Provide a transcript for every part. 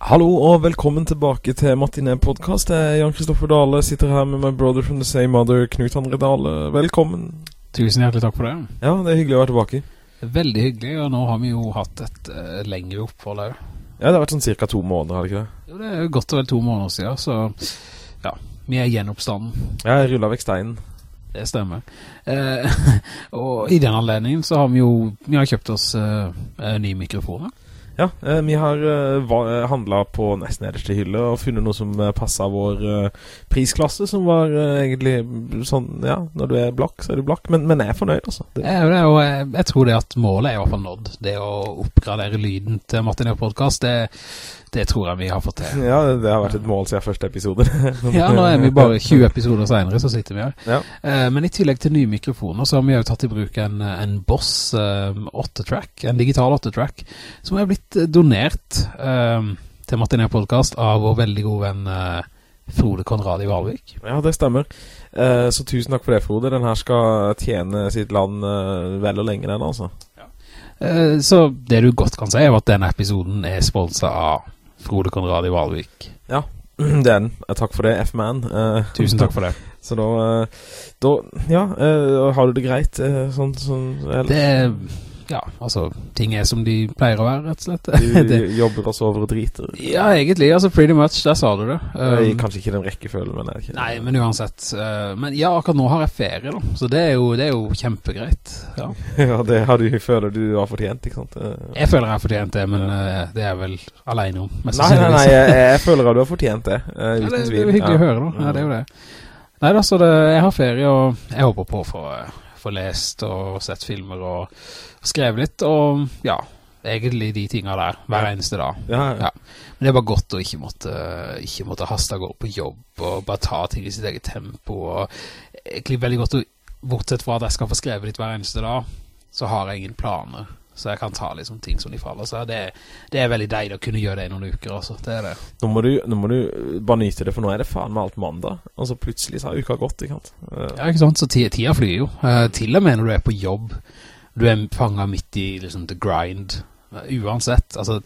Hallo og velkommen tilbake til Martinet podcast. Jeg er Jan Kristoffer Dale, sitter her med my brother from the same mother, Knut André Dale. Velkommen. Tusen hjertelig takk for det. Ja, det er hyggelig å være tilbake. Veldig hyggelig, og nå har vi jo hatt et uh, lengre opphold her. Ja, det har vært sånn cirka to måneder, har det ikke det? Jo, det er jo godt og vel to måneder siden, så ja, vi er gjenoppstanden. Ja, jeg rullet vekk steinen. Det stemmer. Eh, og i den anledningen så har vi jo vi har kjøpt oss uh, nye mikrofoner. Ja, eh, vi har uh, handlet på nesten nederste hylle og funnet noe som passet vår prisklasse, som var egentlig sånn, ja, når du er blakk, så er du blakk, men, men jeg er fornøyd, altså. Det. Ja, det, og jeg, jeg, tror det at målet er i hvert fall nådd. Det å oppgradere lyden til Martin Podcast, det, det tror jeg vi har fått til. Ja, det har vært et mål siden første episoder. ja, nå er vi bare 20 episoder senere, så sitter vi her. Ja. Uh, men i tillegg til nye mikrofoner, så har vi jo tatt i bruk en, en Boss uh, 8-track, en digital 8-track, som er blitt donert uh, til Martiner Podcast av vår veldig god venn Frode Konrad i Valvik. Ja, det stemmer. så tusen takk for det, Frode. Den her skal tjene sitt land vel og lenge, den altså. Ja. så det du godt kan si er at denne episoden er sponset av Frode Konrad i Valvik. Ja, det er den. Takk for det, F-man. Uh, Tusen takk for det. Så da, uh, da ja, uh, har du det greit? sånn, sånn Det ja, altså, ting er som de pleier å være, rett og slett. Du jobber og sover og driter. Ja, egentlig, altså, pretty much, der sa du det. Um, kanskje ikke den rekkefølgen, men ikke. Nei, men uansett. Uh, men ja, akkurat nå har jeg ferie, da. Så det er jo, det er jo kjempegreit. Ja. ja, det har du, føler du har fortjent, ikke sant? Uh, jeg føler jeg har fortjent det, men uh, det er vel alene om. Nei, nei, nei, jeg, jeg, føler at du har fortjent det, uten ja, det, tvil. Det er jo hyggelig ja. å høre, da. Ja, det er jo det. Nei da, så det, jeg har ferie, og jeg håper på å få, få lest og sett filmer og skrev litt, og ja, egentlig de tingene der, hver eneste dag. Ja, ja. ja. Men det var godt å ikke måtte, ikke måtte haste gå på jobb, og bare ta ting i sitt eget tempo, og egentlig veldig godt å, bortsett fra at jeg skal få skrevet litt hver eneste dag, så har jeg ingen planer. Så jeg kan ta liksom ting som de faller. Så det, det er veldig deilig å kunne gjøre det i noen uker, altså. Det er det. Nå må, du, nå må du bare nyte det, for nå er det faen med alt mandag. Og så plutselig så har uka gått, ikke sant? Ja, ikke sant? Så tida flyr jo. Uh, til og med når du er på jobb, du er fanget midt i liksom the grind, uansett, altså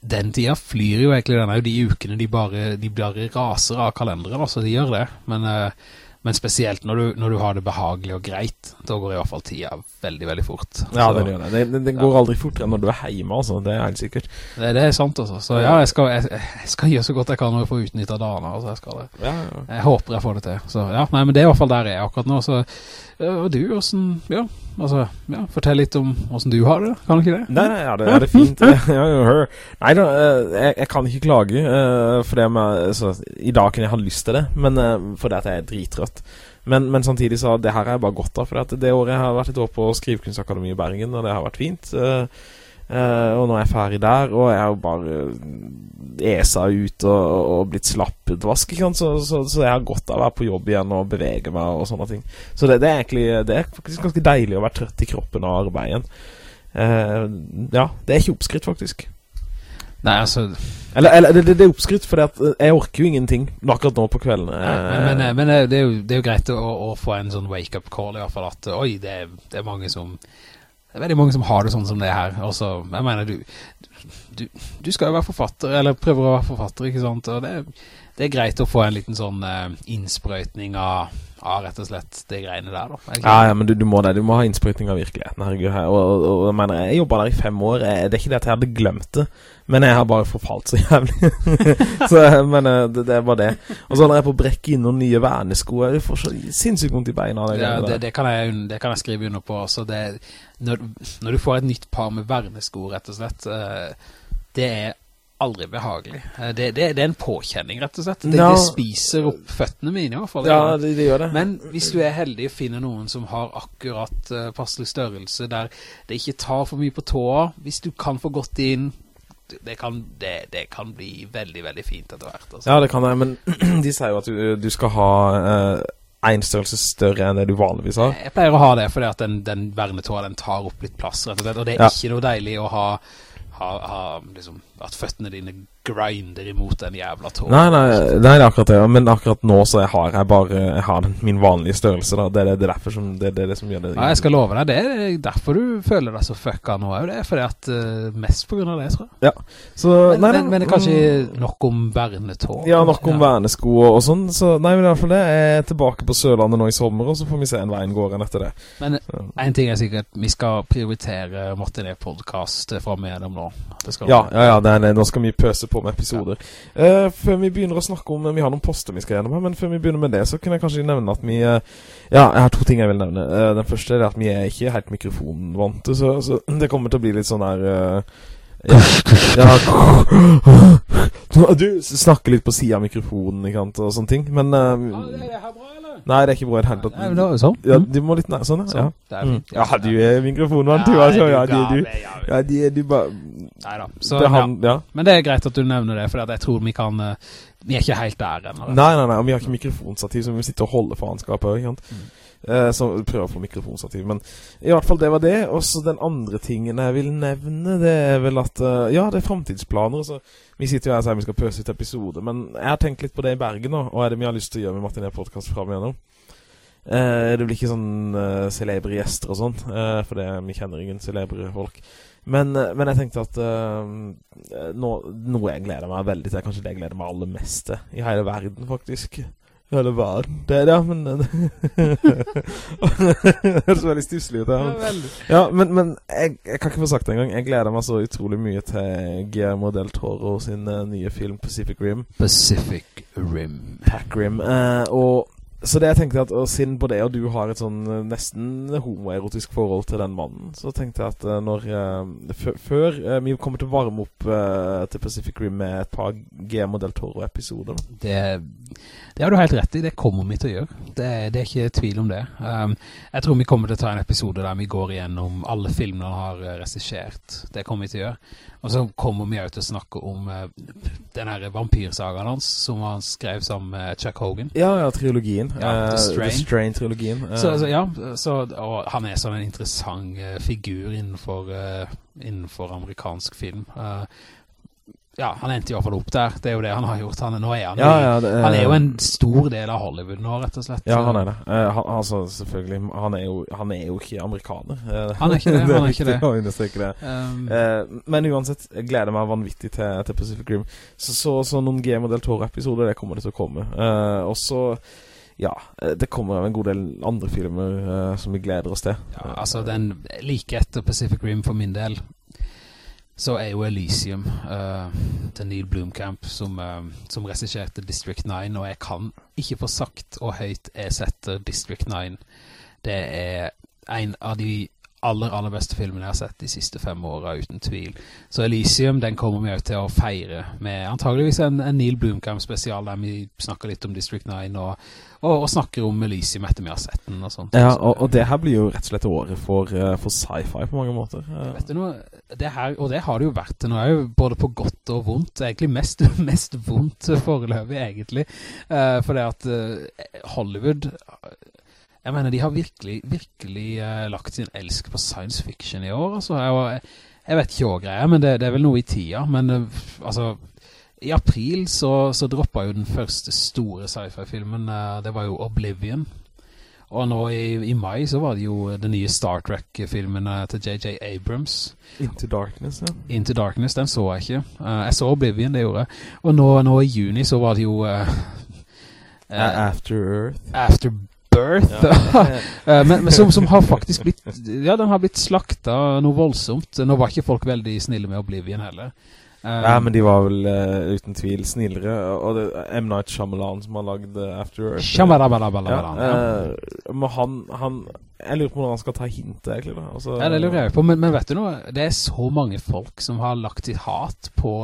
den tida flyr jo egentlig, den er jo de ukene de bare, de bare raser av kalenderen, altså de gjør det, men, uh, men spesielt når du, når du, har det behagelig og greit, da går i hvert fall tida veldig, veldig fort. Ja, det gjør det. Det, den går ja. aldri fortere når du er hjemme, altså, det er helt sikkert. Det, det er sant, altså. Så ja, jeg skal, jeg, jeg skal, gjøre så godt jeg kan når jeg får utnyttet dagene, altså, jeg skal det. Ja, ja. Jeg håper jeg får det til. Så ja, nei, men det er i hvert fall der jeg er akkurat nå, så og du, hvordan, ja, altså, ja, fortell litt om hvordan du har det, kan du ikke det? Nei, nei, ja, det er det fint. nei da, eh, jeg, jeg, kan ikke klage, uh, for det med, altså, i dag kunne jeg ha lyst til det, men fordi for det at jeg er drittrøtt. Men, men, samtidig så, det her er bare godt av, for det året jeg har vært et år på Skrivekunstakademiet i Bergen, og det har vært fint. Uh, og nå er jeg ferdig der, og jeg har jo bare esa ut og, og blitt slappetvask, ikke sant? Så, så, så, jeg har godt av å være på jobb igjen og bevege meg og sånne ting. Så det, det, er egentlig Det er faktisk ganske deilig å være trøtt i kroppen og arbeide igjen. Uh, ja, det er ikke oppskritt, faktisk. Nei, altså Eller, eller det, det, er oppskritt, for jeg orker jo ingenting akkurat nå på kvelden. men, men, men det, er jo, det, er jo, greit å, å få en sånn wake-up call, i hvert fall, at oi, det er, det er mange som det er veldig mange som har det sånn som det her. Også, jeg mener, du, du, du, skal jo være forfatter, eller prøver å være forfatter, ikke sant? Og det, det er greit å få en liten sånn uh, innsprøytning av, av, rett og slett det greiene der, da. Ja, ja, men du, du, må det. Du må ha innsprøytning av virkeligheten, herregud. Og, og, og, jeg mener, jeg jobbet der i fem år. Det er ikke det at jeg hadde glemt det. Men jeg har bare forfalt så jævlig. så, men eh, det, det, var det. Og så når jeg på brekke inn noen nye vernesko, jeg får så sinnssykt vondt i beina. Det, ja, det, det, kan jeg, det kan jeg skrive under på. Så det, når, når, du får et nytt par med vernesko, rett og slett, uh, det er aldri behagelig. Det, det, det, er en påkjenning, rett og slett. Det, no. spiser opp føttene mine i hvert fall. Ja, det, gjør det. Men hvis du er heldig og finner noen som har akkurat uh, passelig størrelse, der det ikke tar for mye på tåa, hvis du kan få godt inn det kan, det, det kan, bli veldig, veldig fint etter hvert. Altså. Ja, det kan det, men de sier jo at du, du skal ha uh, en størrelse større enn det du vanligvis har. Jeg pleier å ha det, fordi at den, den vernetåa, den tar opp litt plass, rett og slett, og det er ja. ikke noe deilig å ha, ha, ha liksom, at føttene dine grinder imot den jævla tåren. Nei, nei, det er akkurat det. Men akkurat nå så jeg har jeg bare jeg har min vanlige størrelse. da Det er det, det er derfor som det, det er det som gjør det. Nei, jeg skal love deg, det er derfor du føler deg så fucka nå. Er jo det fordi at uh, mest på grunn av det, tror jeg. Ja. Så, men, nei, men, men, det er kanskje nok om vernetå? Ja, nok om ja. vernesko og, og, sånn. Så nei, men i hvert fall det. Jeg er tilbake på Sørlandet nå i sommer, og så får vi se en veien går enn etter det. Men én en ting er sikkert, vi skal prioritere Martin E-podcast fra med dem nå. ja, ja, ja, det nei, nå skal vi pøse på med episoder. Ja. Uh, før vi begynner å snakke om Vi har noen poster vi skal gjennom her, men før vi begynner med det, så kan jeg kanskje nevne at vi uh, Ja, jeg har to ting jeg vil nevne. Uh, den første er at vi er ikke helt mikrofonvante, så, så, det kommer til å bli litt sånn der ja, ja, Du snakker litt på siden av mikrofonen, ikke sant, og sånne ting, men Nei, det er ikke bra i det hele tatt. Nei, men da, sånn? Ja, du må litt nær, sånn, ja. Sånn, det er mm. fint. Ja, du er mikrofonvann, du, altså. Ja, de, du, ja, de, du bare... Neida, så, det han, ja. Men det er greit at du nevner det, for jeg tror vi kan... Uh, vi er ikke helt der ennå. Nei, nei, nei, og vi har ikke mikrofonstativ, så vi sitter og holder faenskapet, ikke sant? Mm. Uh, så prøver å få mikrofonstativ, men i hvert fall det var det. Og så den andre tingen jeg vil nevne, det er vel at uh, ja, det er fremtidsplaner. Så vi sitter jo her og sier vi skal pøse ut episode, men jeg har tenkt litt på det i Bergen nå. Og er det vi har lyst til å gjøre med Martin E-podcast frem igjennom? Uh, det blir ikke sånn celebre gjester og sånn, for det, vi kjenner ingen celebre folk. Men, men jeg tenkte at nå, noe jeg gleder meg veldig til, kanskje det jeg gleder meg aller mest til i hele verden, faktisk. Det var det, ja, men Det høres veldig stusslig ut. Ja, ja men, men jeg, jeg, kan ikke få sagt det engang. Jeg gleder meg så utrolig mye til Guillermo del Toro sin uh, nye film Pacific Rim. Pacific Rim. Pac Rim. Uh, og så det jeg tenkte at, og siden både jeg og du har et sånn uh, nesten homoerotisk forhold til den mannen, så tenkte jeg at når Før vi kommer til å varme opp til Pacific Rim med et par G-modell Toro-episoder Det det har du helt rett i, det kommer vi til å gjøre. Det, det er ikke tvil om det. Um, jeg tror vi kommer til å ta en episode der vi går igjennom alle filmene han har uh, regissert. Det kommer vi til å gjøre. Og så kommer vi òg til å snakke om uh, den her vampyrsagaen hans, som han skrev sammen med Chuck Hogan. Ja, ja, trilogien. Ja, The Strain-trilogien. Strain-trilogien. Uh. Så, så, ja, så, og han er sånn en interessant figur innenfor, innenfor amerikansk film. Uh, ja, han endte i hvert fall opp der. Det er jo det han har gjort. Han, nå er han, ja, ja, det, han er jo en stor del av Hollywood nå, rett og slett. Ja, han er det. Uh, han, altså, selvfølgelig, han er, jo, han er jo ikke amerikaner. Uh, han er ikke det, han er ikke det. det. Um, uh, men uansett, jeg gleder meg vanvittig til, til Pacific Rim. Så, så, så noen Game of Del Toro-episoder, det kommer det til å komme. og så ja, det kommer en god del andre filmer uh, som vi gleder oss til. Ja, altså den like etter Pacific Rim for min del så er jo Elysium uh, til Neil Blomkamp som, uh, som regisserte District 9, og jeg kan ikke få sagt og høyt jeg setter District 9. Det er en av de aller, aller beste filmene jeg har sett de siste fem årene, uten tvil. Så Elysium, den kommer vi jo til å feire med antageligvis en, en Neil Blomkamp spesial, der vi snakker litt om District 9 og, og, og snakker om Elysium etter vi har sett den og sånt. Ja, og, og det her blir jo rett og slett året for, uh, for sci-fi på mange måter. Vet du noe, det her, og det har det jo vært nå, òg, både på godt og vondt, egentlig mest, mest vondt foreløpig egentlig, uh, for det at Hollywood jeg mener, de har virkelig, virkelig uh, lagt sin elsk på science fiction i år, altså. Jeg, jeg vet ikke hva greia men det, det, er vel noe i tida. Men uh, altså, i april så, så droppet jo den første store sci-fi-filmen, uh, det var jo Oblivion. Og nå i, i, mai så var det jo den nye Star Trek-filmen til J.J. Abrams. Into Darkness, ja. Into Darkness, den så jeg ikke. jeg så Oblivion, det gjorde jeg. Og nå, nå, i juni så var det jo... After Earth. After Birth. Ja. Eh, men, men som, som, har faktisk blitt Ja, den har blitt slakta noe voldsomt. Nå var ikke folk veldig snille med Oblivion heller. Um, ja, men de var vel uh, uten tvil snillere. Og det er M. Night Shyamalan som har lagd uh, After Earth ja, uh, Men han, han Jeg lurer på hvordan han skal ta hintet egentlig da. Altså, Ja, det lurer jeg på men, men, vet du noe? Det er så mange folk som har lagt sitt hat på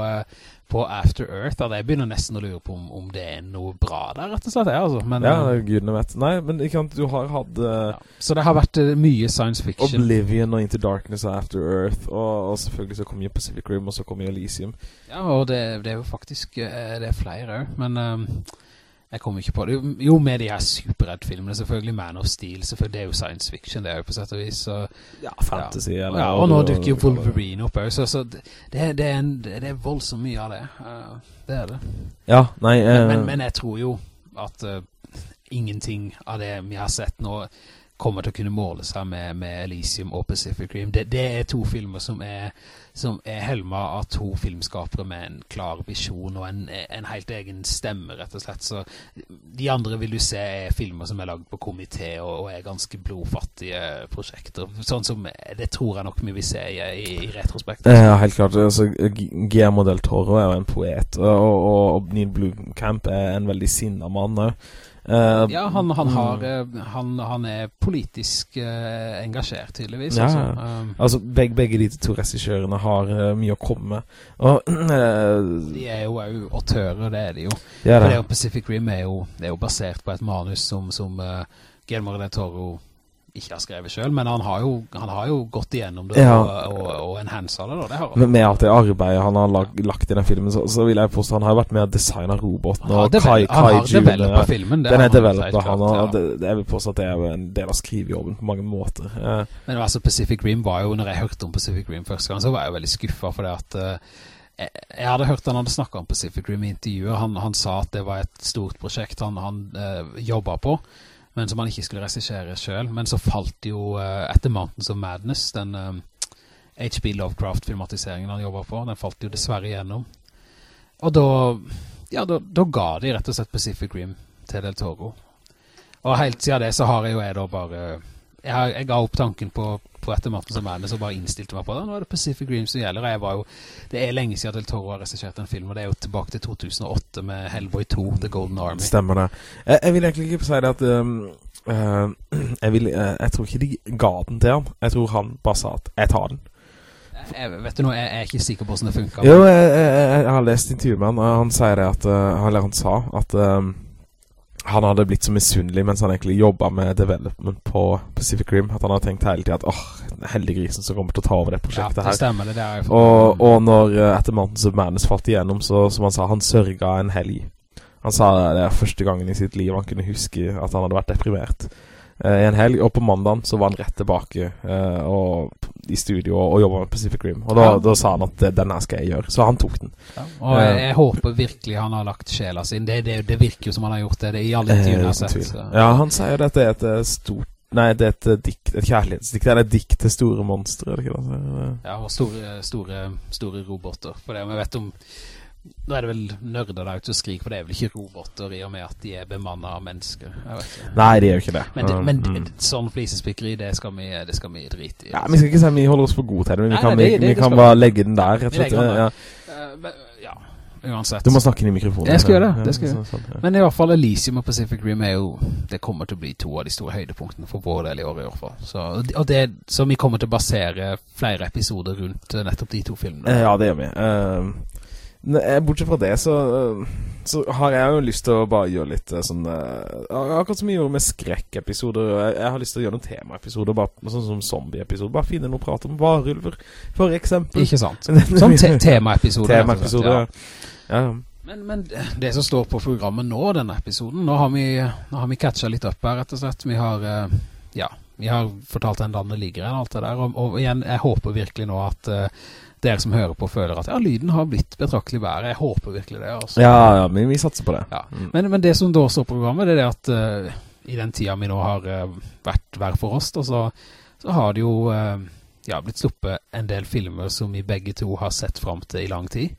på After Earth, at jeg begynner nesten å lure på om, om det er noe bra der, rett og slett. Ja, altså. men, ja eh, gudene vet. Nei, men ikke du har hatt... Uh, ja. Så det har vært uh, mye science fiction. Oblivion og Into Darkness og After Earth, og, og selvfølgelig så kommer jo Pacific Rim, og så kommer jo Elysium. Ja, og det, det er jo faktisk uh, det er flere, men... Jeg kommer ikke på det. Jo, med de her superredd-filmene, selvfølgelig Man of Steel, selvfølgelig, det er jo science fiction, det er jo på sett og vis. Så, ja, fantasy. Ja, eller, ja og nå dukker jo Wolverine opp òg, så, så det, det, er en, det, er voldsomt mye av det. Det er det. Ja, nei... Men, men, men, jeg tror jo at uh, ingenting av det vi har sett nå kommer til å kunne måle seg med, med Elysium og Pacific Rim. Det, det, er to filmer som er, som er helma av to filmskapere med en klar visjon og en, en, helt egen stemme, rett og slett. Så de andre vil du se er filmer som er lagd på komité og, og, er ganske blodfattige prosjekter. Sånn som det tror jeg nok vi vil se i, i, retrospekt. Ja, helt klart. Altså, Guillermo del Toro er jo en poet, og, og, og Neil Blomkamp er en veldig sinna mann òg. Uh, ja, han, han, har, uh, han, han, er politisk uh, engasjert, tydeligvis. Ja, altså, um, altså begge, begge, de to regissørene har mye å komme med. Og, de er jo òg autører, det er de jo. Ja, det. For det jo Pacific Rim er jo, er jo, basert på et manus som, som Guillermo del Toro ikke har skrevet selv, men han har jo, han har jo gått igjennom det ja. og, og, og enhansa det. Da. det har men med alt det arbeidet han har lag, lagt i den filmen, så, så vil jeg påstå han har jo vært med å designe roboten og ja, Kai, Han har filmen. Den er developet, han, og det, det, jeg vil påstå at det er en del av skrivejobben på mange måter. Ja. Men altså Pacific Rim var jo, når jeg hørte om Pacific Rim første gang, så var jeg veldig skuffet for det at uh, jeg hadde hørt han hadde snakket om Pacific Rim i intervjuet. Han, han, sa at det var et stort prosjekt han, han uh, jobbet på men som han ikke skulle regissere selv. Men så falt jo uh, etter Mountains of Madness, den uh, eh, H.B. Lovecraft-filmatiseringen han jobba på, den falt jo dessverre igjennom. Og da, ja, da, da, ga de rett og slett Pacific Rim til Del Toro. Og helt siden det så har jeg jo jeg da bare jeg, jeg, ga opp tanken på, på etter Martin som det, så bare innstilte meg på det. Nå er det Pacific Rim som gjelder. Jeg var jo, det er lenge siden Del Toro har regissert en film, og det er jo tilbake til 2008 med Hellboy 2, The Golden Army. Stemmer det. Jeg, jeg vil egentlig ikke si det at um, uh, jeg, vil, uh, jeg tror ikke de ga den til han. Jeg tror han bare sa at jeg tar den. Jeg, vet du noe, jeg er ikke sikker på hvordan det funker. Jo, jeg, jeg, har lest intervjuet med han, og han sier det at, uh, eller han sa at um, han hadde blitt så misunnelig mens han egentlig jobbet med development på Pacific Rim, at han hadde tenkt hele tiden at, åh, heldig grisen som kommer til å ta over det prosjektet her. Ja, det stemmer det, det er og, og når uh, etter Mountains of Madness falt igjennom, så som han sa, han sørget en helg. Han sa det er første gangen i sitt liv han kunne huske at han hadde vært deprimert uh, i en helg, og på mandagen så var han rett tilbake uh, og i studio og, og jobba med Pacific Rim. Og da, ja. da sa han at denne skal jeg gjøre. Så han tok den. Ja. Og jeg, jeg, håper virkelig han har lagt sjela sin. Det, det, det, virker jo som han har gjort det. Det i alle tider jeg har sett. Ja, han sier at det er et eh, stort Nei, det er et eh, dikt, et kjærlighetsdikt. Det er et dikt til store monstre, er det ikke det? Ja, og store, store, store roboter. For det vi vet om nå er det vel nerder der ute som skriker, for det er vel ikke roboter i og med at de er bemannet av mennesker. Nei, de er jo ikke det. Men, det, men mm. sånn flisespikkeri, det skal vi, det skal vi drite i. Ja, vi skal ikke si at vi holder oss for gode til det, men vi kan, det, det, vi, kan bare legge den der, rett og slett. Ja. Uh, ja, uansett. Du må snakke inn i mikrofonen. Jeg skal gjøre det, det skal jeg. Sånn, ja. Men i hvert fall Elysium og Pacific Rim er jo, det kommer til å bli to av de store høydepunktene for vår del i år i hvert fall. Så, og det, så vi kommer til å basere flere episoder rundt nettopp de to filmene. Ja, det gjør vi. Uh, Eh, bortsett fra det, så, eh, så, har jeg jo lyst til å bare gjøre litt eh, sånn Akkurat som vi gjorde med skrekkepisoder. Jeg, jeg har lyst til å gjøre noen temaepisoder, sånn som zombieepisoder. Bare finne noe prat om varulver, for eksempel. Ikke sant. Sånn te temaepisoder. Temaepisoder, ja. ja. Men, men, det som står på programmet nå, denne episoden, nå har vi, nå har vi catcha litt opp her, rett og slett. Vi har, ja, vi har fortalt en landet ligger enn alt det der, og, og, igjen, jeg håper virkelig nå at dere som hører på føler at ja, lyden har blitt betraktelig bedre. Jeg håper virkelig det. Altså. Ja, ja, men vi satser på det. Ja. Mm. Men, men, det som da står på programmet, det er det at uh, i den tida vi nå har uh, vært hver for oss, da, så, så, har det jo uh, ja, blitt sluppet en del filmer som vi begge to har sett frem til i lang tid.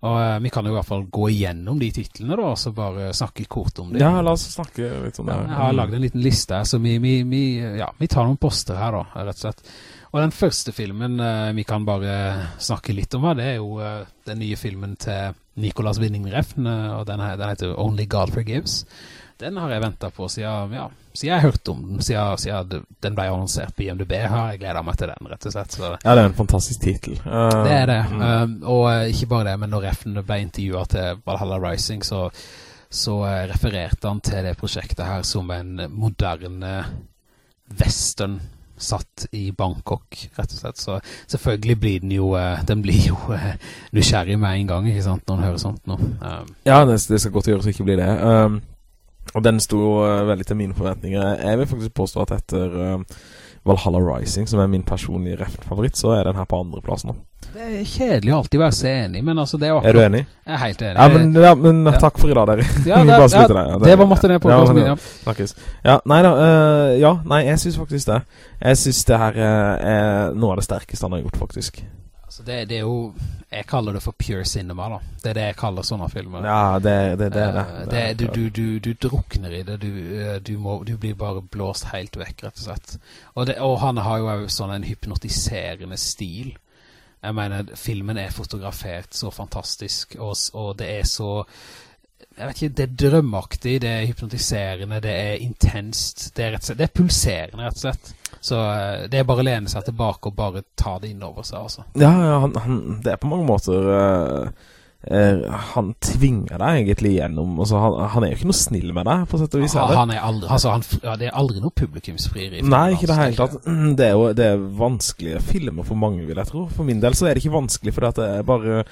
Og vi kan jo i hvert fall gå igjennom de titlene da, og så bare snakke kort om dem. Ja, la oss snakke litt om det. Ja, jeg har lagd en liten liste her, så vi, vi, vi, ja, vi tar noen poster her da, rett og slett. Og den første filmen uh, vi kan bare snakke litt om her, det er jo uh, den nye filmen til Nicolas Winning Refn, uh, og den, heter Only God Forgives. Den har jeg ventet på siden, ja, siden jeg hørte om den, siden, siden, den ble annonsert på IMDb, har jeg gleda meg til den, rett og slett. Så. Ja, det er en fantastisk titel. det er det, mm. og ikke bare det, men når Refn ble intervjuet til Valhalla Rising, så, så refererte han til det prosjektet her som en moderne western satt i Bangkok, rett og slett. Så selvfølgelig blir den jo, uh, den blir jo uh, nysgjerrig med en gang, ikke sant, når den hører sånt nå. Um, ja, det, det, skal godt gjøres å ikke bli det. Um, Og den sto uh, veldig til mine forventninger. Jeg vil faktisk påstå at etter uh, Valhalla Rising, som er min personlige ref-favoritt, så er den her på andreplass nå. Det er kjedelig å alltid være så enig, men altså det er akkurat... Er du enig? Jeg er helt enig. Ja, men, ja, men ja. takk for i dag, dere. Ja, det, ja, det, det var Martin på ja, min, ja. Snakkes. Ja, nei da, uh, ja, nei, jeg synes faktisk det. Jeg synes det her er noe av det sterkeste han har gjort, faktisk. Altså det, det, er jo Jeg kaller det for pure cinema, da. Det er det jeg kaller sånne filmer. Ja, det, det, det er det. Uh, det du, du, du, du, drukner i det. Du, du, må, du, blir bare blåst helt vekk, rett og slett. Og, og han har jo sånn en hypnotiserende stil. Jeg mener, filmen er fotografert så fantastisk, og, og det er så jeg vet ikke, det er drømmaktig, det er hypnotiserende, det er intenst, det er, slett, det er pulserende rett og slett. Så uh, det er bare å lene seg tilbake og bare ta det inn over seg, altså. Ja, ja han, han, det er på mange måter... Uh, uh, han tvinger deg egentlig gjennom altså, han, han, er jo ikke noe snill med deg På sett og vis ja, han er aldri, altså, han, ja, Det er aldri noe publikumsfrieri Nei, ikke det hele tatt mm, Det er jo det er vanskelige filmer for mange vil jeg tro For min del så er det ikke vanskelig For det er bare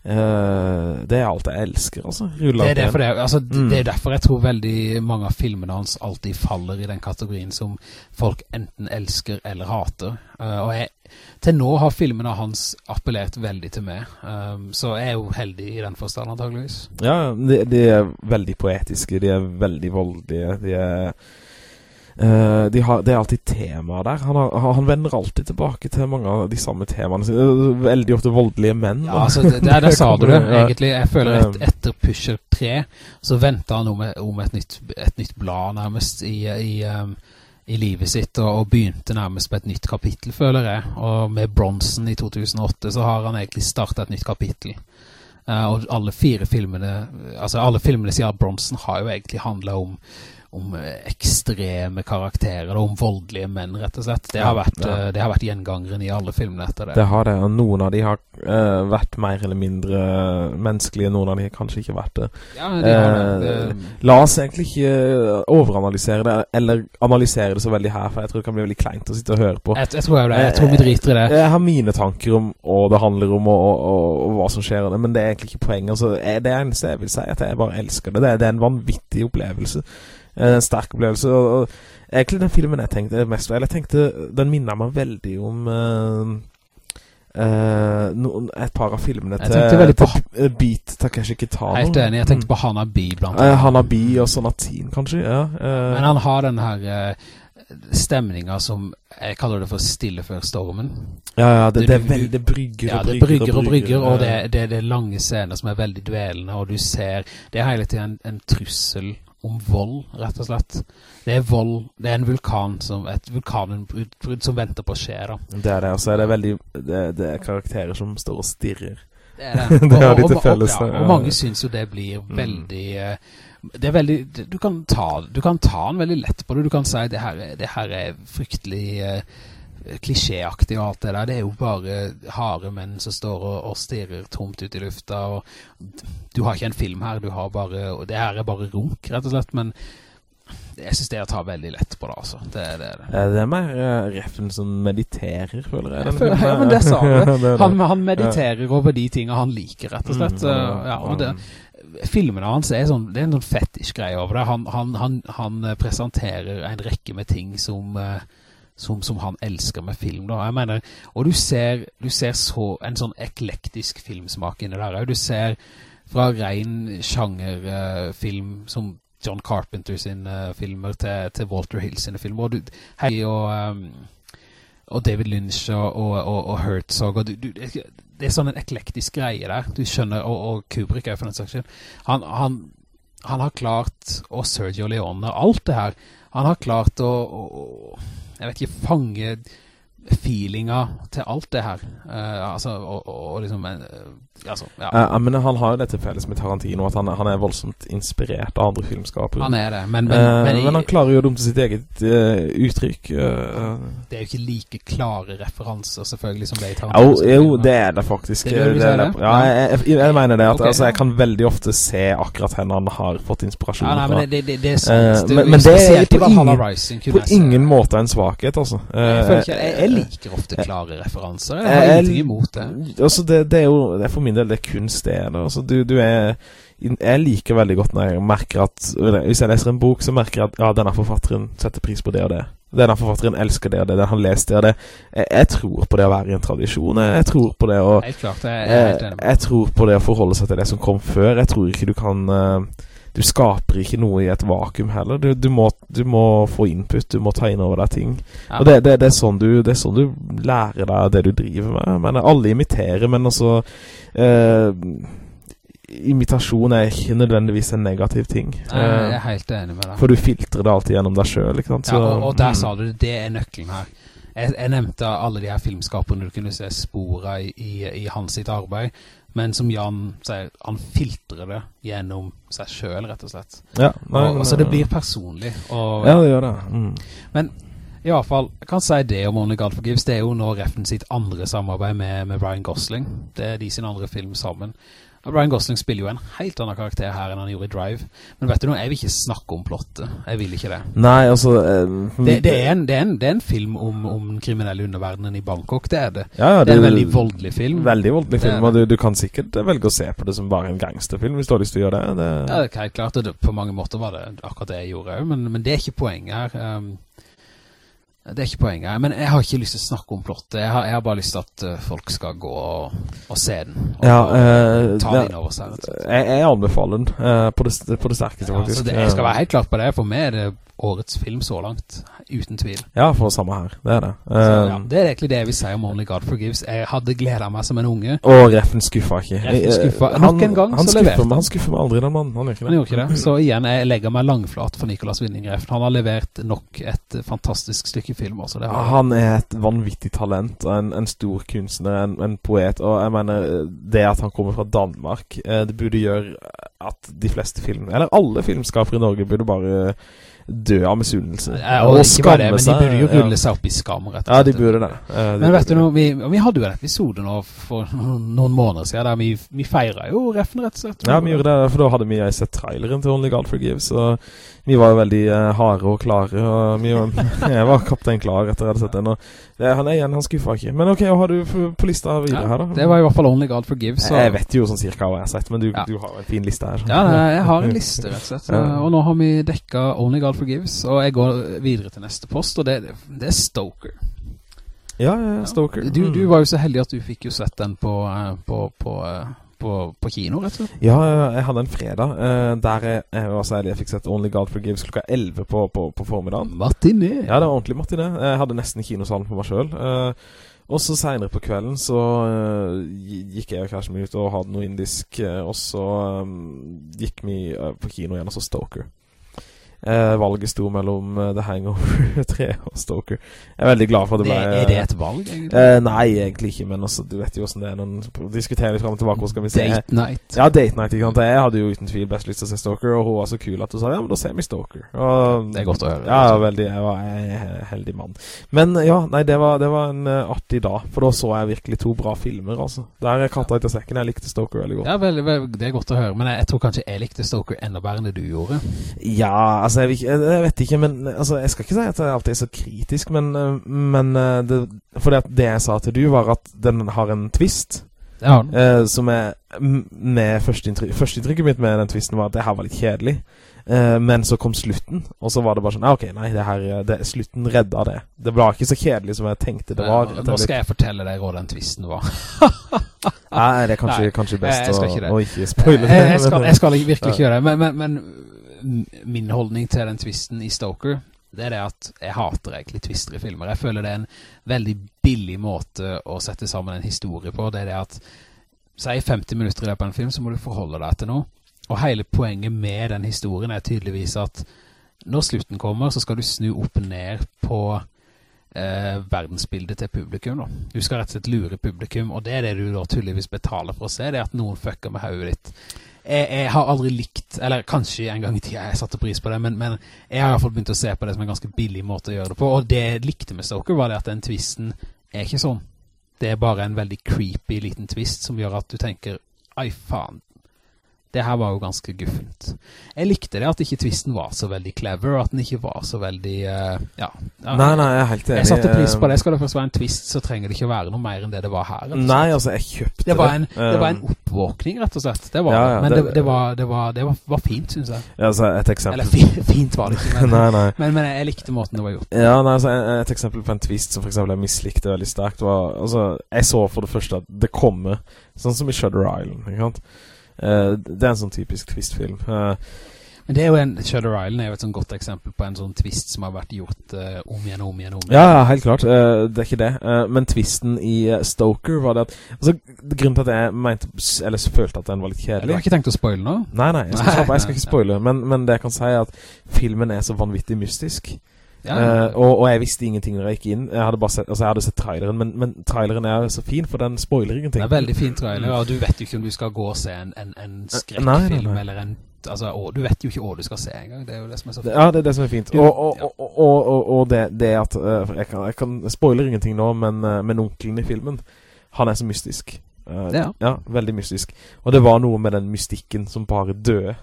Uh, det er alt jeg elsker, altså. Det er, derfor det, altså, mm. det er derfor jeg tror veldig mange av filmene hans alltid faller i den kategorien som folk enten elsker eller hater. Uh, og jeg, til nå har filmene hans appellert veldig til meg. Um, så jeg er jo heldig i den forstand, antageligvis. Ja, de, de, er veldig poetiske, de er veldig voldelige, de er Uh, de har, det er alltid temaer der. Han, har, han, vender alltid tilbake til mange av de samme temaene sine. Veldig ofte voldelige menn. Ja, altså, det, der, der sa du det, egentlig. Jeg føler et, etter Pusher 3 så venta han om, om et, nytt, et, nytt, blad nærmest i, i, um, i livet sitt, og, og, begynte nærmest på et nytt kapittel, føler jeg. Og med Bronsen i 2008 så har han egentlig startet et nytt kapittel. Uh, og alle fire filmene, altså alle filmene siden Bronsen har jo egentlig handlet om om eh, ekstreme karakterer, om voldelige menn, rett og slett. Det har, vært, ja. uh, det har vært gjengangeren i alle filmene etter det. Det har det, og noen av de har uh, vært mer eller mindre menneskelige, noen av de har kanskje ikke vært det. Ja, de har det. Uh, la oss egentlig ikke overanalysere det, eller analysere det så veldig her, for jeg tror det kan bli veldig kleint å sitte og høre på. Jeg, jeg tror jeg, det. jeg tror vi driter i det. Jeg har mine tanker om hva det handler om, og, og, og, og, hva som skjer, men det er egentlig ikke poenget. Altså, det eneste jeg vil si, at jeg bare elsker det. Det, det er en vanvittig opplevelse. Eh, en sterk opplevelse. Og, og, egentlig den filmen jeg tenkte mest eller jeg tenkte, den minner meg veldig om uh, uh, noen, et par av filmene jeg til, på, til Beat Takeshi Kitano. Helt enig, jeg tenkte på Hanabi blant annet. Uh, Hanabi og Sonatin, kanskje, ja. Men han har den her stemninga som jeg kaller det for stille før stormen. Ja, ja, det, det er veldig brygger ja, og brygger, brygger og brygger, og, og det, det, det, er lange scener som er veldig duellende, og du ser, det er hele tiden en, en trussel om vold, rett og slett. Det er vold, det er en vulkan som, et vulkanutbrudd som venter på å skje da. Det er det, og så er det veldig, det, det er karakterer som står og stirrer. Det er det. det har de til felles. Og, og, ja, og, mange synes jo det blir mm. veldig, mm. det er veldig, du kan, ta, du kan ta den veldig lett på det, du kan si det her, det her er fryktelig uh, klisjéaktig og alt det der. Det er jo bare harde menn som står og, og stirrer tomt ut i lufta, og du har ikke en film her, du har bare, og det her er bare runk, rett og slett, men jeg synes det er å ta veldig lett på det, altså. Det, det, det. det er mer uh, reffen som mediterer, føler jeg. jeg føler, ja, men det sa du. Han, han mediterer ja. over de tingene han liker, rett og slett. Mm, ja, og det, filmene hans er sånn, det er en sånn fetisj-greie over det. Han, han, han, han, presenterer en rekke med ting som... Uh, som, som, han elsker med film da. Jeg mener, og du ser, du ser så en sånn eklektisk filmsmak inni der. Du ser fra ren sjangerfilm uh, som John Carpenter sine uh, filmer til, til, Walter Hill sine filmer. Og, du, hei, og, um, og, David Lynch og, og, og Herzog. Og du, du, det er sånn en eklektisk greie der. Du skjønner, og, Kubrick er for den saks skyld. Han, han, han, har klart, og Sergio Leone, alt det her, han har klart å jeg vet ikke, fange feelinga til alt det her. Uh, altså, og, og, liksom uh, altså, ja. uh, Men han har jo det til felles med Tarantino, at han, han, er voldsomt inspirert av andre filmskapere. Han er det, men... Men, men, men han klarer jo å til sitt eget uttrykk. det er jo ikke like klare referanser, selvfølgelig, som det i Tarantino. Jo, jo, det er det faktisk. Det det, det, det. Ja, jeg, jeg, jeg, mener det, at okay, altså, jeg kan veldig ofte se akkurat henne han har fått inspirasjon ja, nei, men det, det, er sant. men, det er på ingen, på ingen måte en svakhet, altså. jeg, liker ofte klare referanser. Jeg har ingenting imot det. Altså det, det er jo det er For min del det er kunst det er det. Altså du, du er Jeg liker veldig godt når jeg merker at Hvis jeg leser en bok, så merker jeg at ja, denne forfatteren setter pris på det og det. Denne forfatteren elsker det og det. Den har lest det og det. Jeg, jeg tror på det å være i en tradisjon. Jeg, jeg tror på det å jeg jeg, tror på det å forholde seg til det som kom før. Jeg tror ikke du kan eh, Du skaper ikke noe i et vakuum heller. Du, du, må, du må få input, du må ta inn over deg ting. Ja. Og det, det, det, er sånn du, det er sånn du lærer deg det du driver med. Men alle imiterer, men altså eh, Imitasjon er ikke nødvendigvis en negativ ting. Jeg er Eh, helt enig med deg. for du filtrer det alltid gjennom deg sjøl. Ja, og, og der mm. sa du det, det er nøkkelen her. Jeg, jeg nevnte alle de her filmskaperne du kunne se spora i, i, i hans sitt arbeid, men som Jan sier, han filtrer det gjennom seg selv, rett og slett. ja, nei, Og, altså, så det blir personlig. Og, Ja, det gjør det. Mm. Men i hvert fall, jeg kan si det om Only God Forgives, det er jo nå Reffen sitt andre samarbeid med, med Ryan Gosling. Det er de sin andre film sammen. Og Ryan Gosling spiller jo en helt annen karakter her enn han gjorde i Drive. Men vet du noe, jeg vil ikke snakke om plottet. Jeg vil ikke det. Nei, altså Um, Det, det, er, en, det, er, en, det er en film om, om den kriminelle underverdenen i Bangkok, det er det. ja, ja, Det er en veldig voldelig film. Veldig voldelig film, og du, du kan sikkert velge å se på det som bare en gangsterfilm hvis du har lyst til å gjøre det. Ja, det er helt klart, og det, på mange måter var det akkurat det jeg gjorde men, men det er ikke poenget her. Um, det er ikke poenget men jeg har ikke lyst til å snakke om plottet. Jeg har, jeg har bare lyst til at uh, folk skal gå og, og se den, og, Ja, og eh, ta den inn over seg. jeg, jeg anbefaler den uh, på, det, på det sterkeste, Ja, faktisk. så det, jeg skal være helt klart på det, for meg er det årets film så langt, uten tvil. Ja, for samme her. Det er det. Så, Eh, ja, det er egentlig det jeg vil si om Only God Forgives. Jeg hadde gledet meg som en unge. Og Reffen skuffa ikke. Reffen Eh, skuffa. han- Nok en gang han så leverte han. Han skuffer meg aldri, den mannen. Han gjør. Han gjorde ikke det. Så igjen, jeg legger meg langflat for Nicolas Winning Reffen. Han har levert nok et fantastisk stykke film også. Det har han. Han er et vanvittig talent, en, en stor kunstner, en, en poet. Og jeg mener, det at han kommer fra Danmark, eh, det burde gjøre at de fleste film, eller alle filmskapere i Norge, burde bare dø av misunnelse. Ja, og og skamme det, men de burde jo rulle seg opp i skam, rett og Ja, de burde det. Eh, de Men vet du noe, vi, vi hadde jo en episode nå for noen måneder siden der vi, vi feira jo Refn, rett og slett. Ja, vi gjorde det, for da hadde vi sett traileren til Only God Forgives, og vi var jo veldig uh, harde og klare, og var, jeg var kaptein klar etter jeg hadde sett den, det, han er igjen, han skuffa ikke. Men ok, hva har du på lista videre Ja, her da? det var i hvert fall Only God Forgives. Så. Jeg vet jo sånn cirka hva jeg har sett, men du, Ja. du har en fin liste her. Ja, nei, jeg har en liste, rett og slett. Ja. og nå har vi dekka Only God Forgives, og jeg går videre til neste post, og det, det er Stoker. Ja, ja, Stoker. Du, du Mm. var jo så heldig at du fikk jo sett den på, eh, på, på, eh, på, på kino, rett og slett. Ja, jeg hadde en fredag, uh, der jeg, jeg var så ærlig jeg fikk sett Only God Forgives klokka 11 på, på, på formiddagen. Martiné! Ja, det var ordentlig martiné. Jeg hadde nesten kinosalen for meg selv. Eh, og så senere på kvelden så uh, gikk jeg og kjæresten min ut og hadde noe indisk, og så um, gikk vi på kino igjen og så Stoker. Eh, valget sto mellom eh, The Hangover 3 og Stoker. Jeg er veldig glad for at det ble... er det et valg, egentlig? Eh, nei, egentlig ikke, men også, du vet jo hvordan det er når en diskuterer litt frem og tilbake, hvor skal vi se? Date night. Ja, date night, ikke sant? Jeg hadde jo uten tvil best lyst til å se Stoker, og hun var så kul at hun sa, ja, men da ser vi Stoker. Og, Det er godt å høre. Ja, veldig, jeg var en heldig mann. Men ja, nei, det var, det var en uh, artig dag, for da så jeg virkelig to bra filmer, altså. Der er katta etter sekken, jeg likte Stoker veldig godt. Ja, vel, vel, det er godt å høre, men jeg, jeg tror kanskje jeg likte Stoker enda bedre enn det du gjorde. Ja, altså, jeg, jeg, vet ikke, men altså, jeg skal ikke si at jeg alltid er så kritisk, men, uh, men uh, det, fordi at det jeg sa til du var at den har en twist. Ja. Eh, som er med førsteinntrykk Førsteinntrykket mitt med den twisten var at det her var litt kjedelig. Eh, men så kom slutten, og så var det bare sånn ja, Ok, nei, det her det, slutten redda det. Det var ikke så kjedelig som jeg tenkte det var. Nå skal jeg fortelle deg hva den twisten var. Nei, det er kanskje, Nei, kanskje best jeg jeg å, ikke å ikke spoile det. jeg, jeg, skal, jeg skal virkelig ikke gjøre det, men, men, men min holdning til den tvisten i Stoker, det er det at jeg hater egentlig tvister i filmer. Jeg føler det er en veldig billig måte å sette sammen en historie på. Det er det at, si 50 minutter i løpet av en film, så må du forholde deg til noe. Og hele poenget med den historien er tydeligvis at når slutten kommer, så skal du snu opp ned på eh, verdensbildet til publikum. Da. Du skal rett og slett lure publikum, og det er det du da tydeligvis betaler for å se, det er at noen fucker med hodet ditt. Jeg, jeg har aldri likt, eller kanskje en gang i tida jeg satte pris på det, men, men jeg har i hvert fall begynt å se på det som en ganske billig måte å gjøre det på, og det jeg likte med Stoker var det at den twisten er ikke sånn. Det er bare en veldig creepy liten twist som gjør at du tenker, ai faen, det her var jo ganske guffent. Jeg likte det at ikke twisten var så veldig clever, at den ikke var så veldig, uh, ja. Nei, nei, jeg er helt enig. Jeg satte pris på det. Skal det først være en twist, så trenger det ikke være noe mer enn det det var her. Nei, altså, jeg kjøpte det. Var en, det var en oppvåkning, rett og slett. Det var ja, ja, Men det, det, var, det, var, det var, var fint, synes jeg. Ja, altså, et eksempel. Eller fint, fint var det ikke, men, nei, nei. Men, men, jeg likte måten det var gjort. Ja, nei, altså, et eksempel på en twist som for eksempel jeg mislikte veldig sterkt var, altså, jeg så for det første at det kommer, sånn som i Shudder Island, ikke sant? Uh, det er en sånn typisk twistfilm. Uh, men det er jo en, Shutter Island er jo et sånn godt eksempel på en sånn twist som har vært gjort uh, om igjen og om igjen. Om igjen. Ja, helt klart. Uh, det er ikke det. Uh, men twisten i Stoker var det at altså, Grunnen til at jeg mente, eller følte at den var litt kjedelig Du har ikke tenkt å spoile nå? Nei, nei, jeg skal, nei, jeg skal ikke spoile. Men, men, det jeg kan si er at filmen er så vanvittig mystisk. Ja. Uh, og, og, jeg visste ingenting når jeg gikk inn. Jeg hadde sett, altså jeg hadde sett traileren Men, men traileren er så fin For den spoiler ingenting. Det er veldig fin trailer Og du vet jo ikke om du skal gå og se en, en, en skrekkfilm Eller en altså, å, Du vet jo ikke hva du skal se engang Det er jo det som er så fint. Ja, det er det som er fint. Og, og, og, og det, det, at uh, jeg, kan, jeg kan spoiler ingenting nå Men, men onkelen i filmen Han er så mystisk. Ja. ja, veldig mystisk. Og det var noe med den mystikken Som bare døde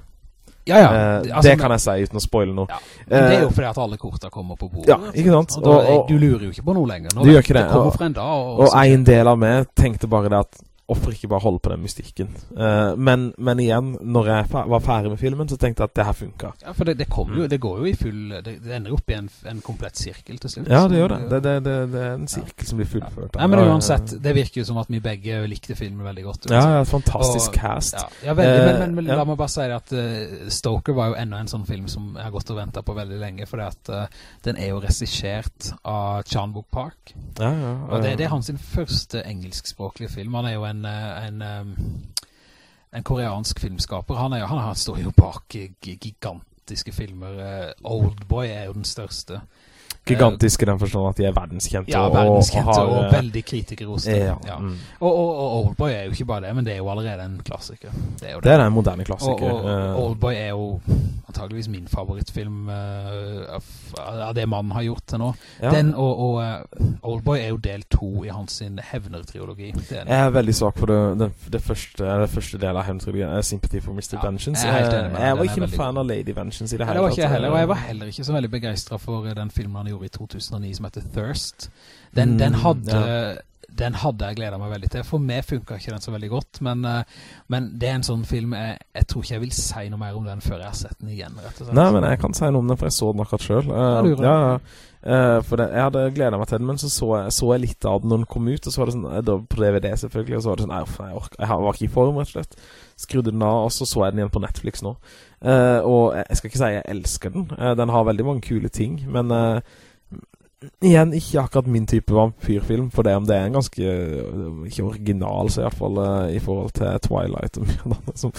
ja, ja. Eh, altså, det kan jeg si uten å spoile noe. Ja. Men det er jo fordi at alle korta kommer på bordet. Ja, ikke sant? Og, og, og, du lurer jo ikke på noe lenger. Nå, du gjør ikke det. det kommer fra en dag. Og, og en del av meg tenkte bare det at hvorfor ikke bare holde på den mystikken? Uh, men, men, igjen, når jeg var ferdig med filmen, så tenkte jeg at det her funket. Ja, for det, det, jo, det går jo i full Det, det ender opp i en, en, komplett sirkel til slutt. Ja, det gjør det. Det, det er en sirkel ja. som blir fullført. Ja. Nei, men uansett, det virker jo som at vi begge likte filmen veldig godt. Ja, ja, fantastisk og, cast. Ja, veldig, men, men, men, la meg bare si det at uh, Stoker var jo enda en sånn film som jeg har gått og ventet på veldig lenge, fordi at den er jo regissert av Chan-Wook Park. Ja, ja. Og det, det er hans første engelskspråklige film. Han er jo en, en en koreansk filmskaper. Han, er, han står jo bak gigantiske filmer. Eh, Oldboy er jo den største. Gigantiske i den forstand at de er verdenskjente. Ja, verdenskjente og, har, og veldig kritikerroste. Ja, ja. Mm. Og, og, Oldboy er jo ikke bare det, men det er jo allerede en klassiker. Det er, jo det. det er en moderne klassiker. Og, og, Oldboy er jo antageligvis min favorittfilm uh, av, det mannen har gjort til nå. Ja. Den og, Oldboy er jo del to i hans hevner-triologi. Jeg er veldig svak for det, det, det første, det første delen av hevner-trilogien, Sympathy for Mr. Vengeance. Jeg, jeg, jeg var ikke noen fan av Lady Vengeance i det hele tatt. Det var jeg heller, og jeg var heller ikke så veldig begeistret for den filmen han gjorde i 2009 som heter Thirst. Den, mm, den, hadde, ja. den hadde jeg gledet meg veldig til. For meg funka ikke den så veldig godt, men, uh, men det er en sånn film, jeg, jeg, tror ikke jeg vil si noe mer om den før jeg har sett den igjen. Nei, men jeg kan si noe om den, for jeg så den akkurat selv. Uh, ja, uh, for jeg hadde gledet meg til den, men så så jeg, så jeg litt av den når den kom ut, og så var det sånn, da, på DVD selvfølgelig, og så var det sånn, nei, jeg, orker, jeg var ikke i form, rett og slett. Skrudde den av, og så så jeg den igjen på Netflix nå. og jeg skal ikke si jeg elsker den. den har veldig mange kule ting, men igjen ikke akkurat min type vampyrfilm, for det om det er en ganske, øh, ikke original, så i hvert fall uh, i forhold til Twilight og mye annet. Som,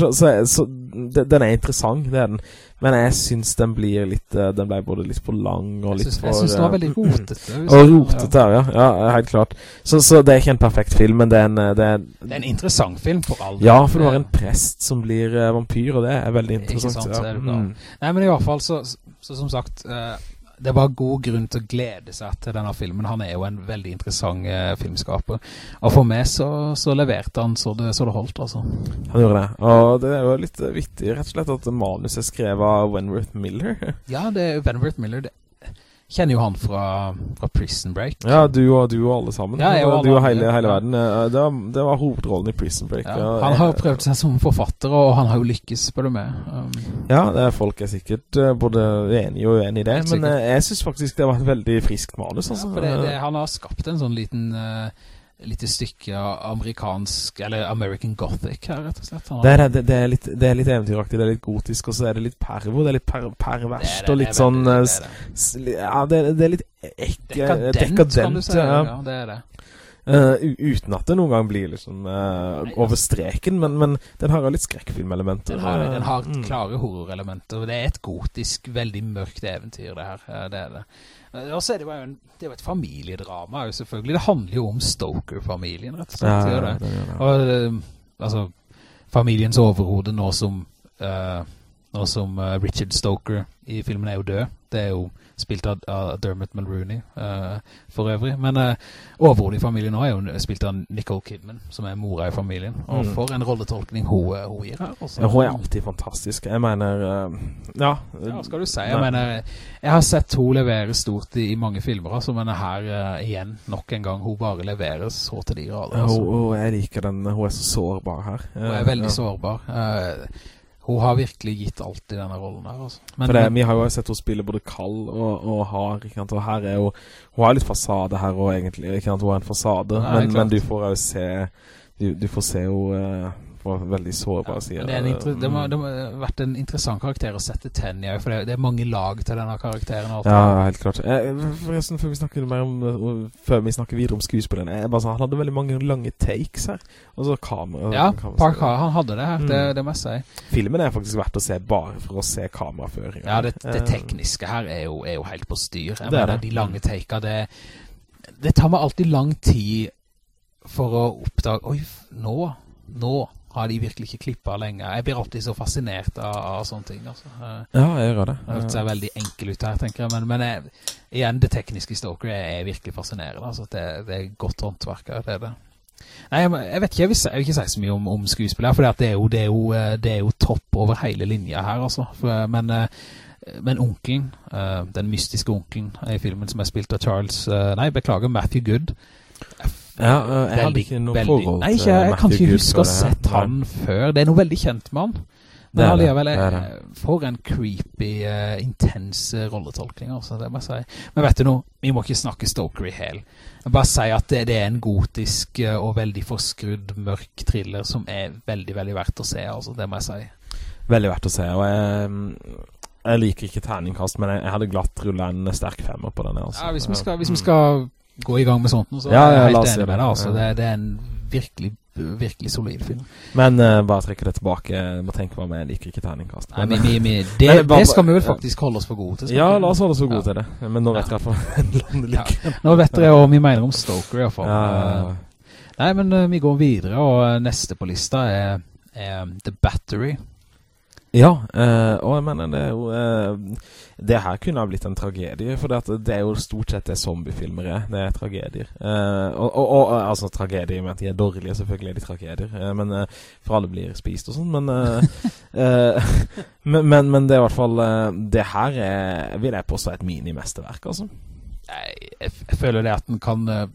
så, så, så den er interessant, det er den. Men jeg synes den blir litt, uh, den ble både litt for lang og litt for... Jeg synes den var veldig rotete. Og rotete, ja. ja. ja. helt klart. Så, så, det er ikke en perfekt film, men det er en... Det er en, det er en interessant film for alle. Ja, for du har en prest som blir uh, vampyr, og det er veldig interessant. Ikke sant, ja. Mm. Nei, men i hvert fall, så, som sagt det var god grunn til å glede seg til denne filmen. Han er jo en veldig interessant eh, filmskaper. Og for meg så, så leverte han så det, så det, holdt, altså. Han gjorde det. Og det er jo litt vittig, rett og slett, at manuset er skrevet av Wenworth Miller. ja, det er Wenworth Miller. Det, kjenner jo han fra, fra, Prison Break. Ja, du og, du og alle sammen. Ja, og, du og hele, hele verden. Det var, det var, hovedrollen i Prison Break. Ja, han har prøvd seg som forfatter, og han har jo lykkes, spør du med. Um, ja, det er folk er sikkert uh, både enige og uenige i det, men jeg synes faktisk det var et veldig friskt manus. Altså. Det, det, han har skapt en sånn liten... Uh, lite stykke amerikansk, eller American Gothic her, rett og slett. Det er, det, det, er litt, det er litt eventyraktig, det er litt gotisk, og så er det litt pervo, det er litt per, perverst, og litt sånn... Ja, det, er litt ikke... Dekadent, dekadent, kan du si. Ja. ja, det er det. Uh, uten at det noen gang blir liksom uh, over streken, men, men, den har jo litt skrekkfilmelementer. Den har, den har mm. klare horrorelementer, og det er et gotisk, veldig mørkt eventyr det her, det er det. Og så er det jo, en, det er jo et familiedrama, selvfølgelig. Det handler jo om Stoker-familien, rett og slett. Ja, det. Det, ja. og eh, altså, familiens overhode nå som, uh, nå som uh, Richard Stoker i filmen er jo død. Det er jo spilt av, av Dermot Mulrooney uh, for øvrig. Men uh, overhodet i familien nå er jo spilt av Nicole Kidman, som er mora i familien. Og Mm. for en rolletolkning hun, uh, hun gir her. også. Ja, hun er alltid fantastisk. Jeg mener uh, Ja. Ja, hva skal du si? Nei. Jeg mener, jeg har sett hun levere stort i, i mange filmer, altså, men her uh, igjen, nok en gang, hun bare leverer så til de grader. Ja, Altså. hun, hun, jeg liker den. Hun er så sårbar her. Hun er veldig sårbar. Uh, hun har virkelig gitt alt i denne rollen her, altså. Men, For det, vi har jo sett henne spille både kald og, og hard, ikke sant? og her er jo Hun har litt fasade her også, egentlig, ikke sant? Hun har en fasade, Nei, men, men du får jo se Du, du får se jo... uh, på veldig sårbare sider. Men det, inter det, må, Mm. det må ha vært en interessant karakter å sette tenn i, for det, det er mange lag til denne karakteren. Ja, helt klart. Forresten, før vi snakker mer om Før vi snakker videre om skuespillerne jeg bare sa, Han hadde veldig mange lange takes her. Og så kamera. Ja, kamera- Park Har, han hadde det her, det, Mm. det må jeg si. Filmen er faktisk verdt å se bare for å se kameraføringen. Ja, det, det Eh, tekniske her er jo, er jo helt på styr. Jeg Det er mener, det. de lange takene, det, det tar meg alltid lang tid for å oppdage, oi, nå, nå har de virkelig ikke klippet lenger. Jeg blir alltid så fascinert av, av sånne ting, altså. Eh, Ja, jeg gjør det. Det hørtes jeg veldig enkel ut her, tenker jeg, men, men jeg, igjen, det tekniske i Stoker er, er virkelig fascinerende, altså. Det, det er godt håndverk det er det. Nei, jeg, vet ikke, jeg vil, jeg vil ikke si så mye om, om skuespillet, for det er, jo, det, er jo, eh, det er jo topp over hele linja her, altså. For, men, eh, men onkelen, eh, den mystiske onkelen i filmen som er spilt av Charles, nei, beklager, Matthew Good. Ja, eh, jeg hadde ikke noe forhold Nei, ikke, til jeg kan ikke huske å ha sett han før. Det er noe veldig kjent med han. Men allikevel, for en creepy, uh, intens eh, rolletolkning, altså, det må jeg si. Men vet du noe, vi må ikke snakke Stoker i hæl. Bare si at det, det er en gotisk og veldig forskrudd, mørk thriller som er veldig, veldig verdt å se, altså, det må jeg si. Veldig verdt å se. Og jeg, jeg liker ikke terningkast, men jeg, jeg hadde glatt rullet en sterk femmer på denne. Altså. Ja, hvis vi skal, hvis vi skal gå i gang med sånt, nå, så Ja, er ja, jeg la helt enig med det. deg, altså. Det, det er en virkelig, virkelig solid film. Men uh, bare trekke det tilbake. Jeg må tenke meg om jeg liker ikke terningkast. Nei, Men- men, det, Men bare- det skal vi vel faktisk holde oss for gode til. ja, la oss holde oss for gode til det. Men nå vet jeg Ja. liker. Nå vet dere hva vi mener om Stoker i hvert fall. Ja. Eh, Nei, men uh, vi går videre, og neste på lista er, er The Battery. Ja, eh, og jeg mener det er jo eh, Det her kunne ha blitt en tragedie, for det, det er jo stort sett det zombiefilmer er. Det er tragedier. Eh, og, og, og altså tragedier med at de er dårlige, selvfølgelig er de tragedier. Eh, men eh, For alle blir spist og sånn. Men, eh, eh, men, men, men det er i hvert fall eh, Det her er, vil jeg påstå, er et minimesterverk, altså. Jeg, jeg føler det at den kan uh,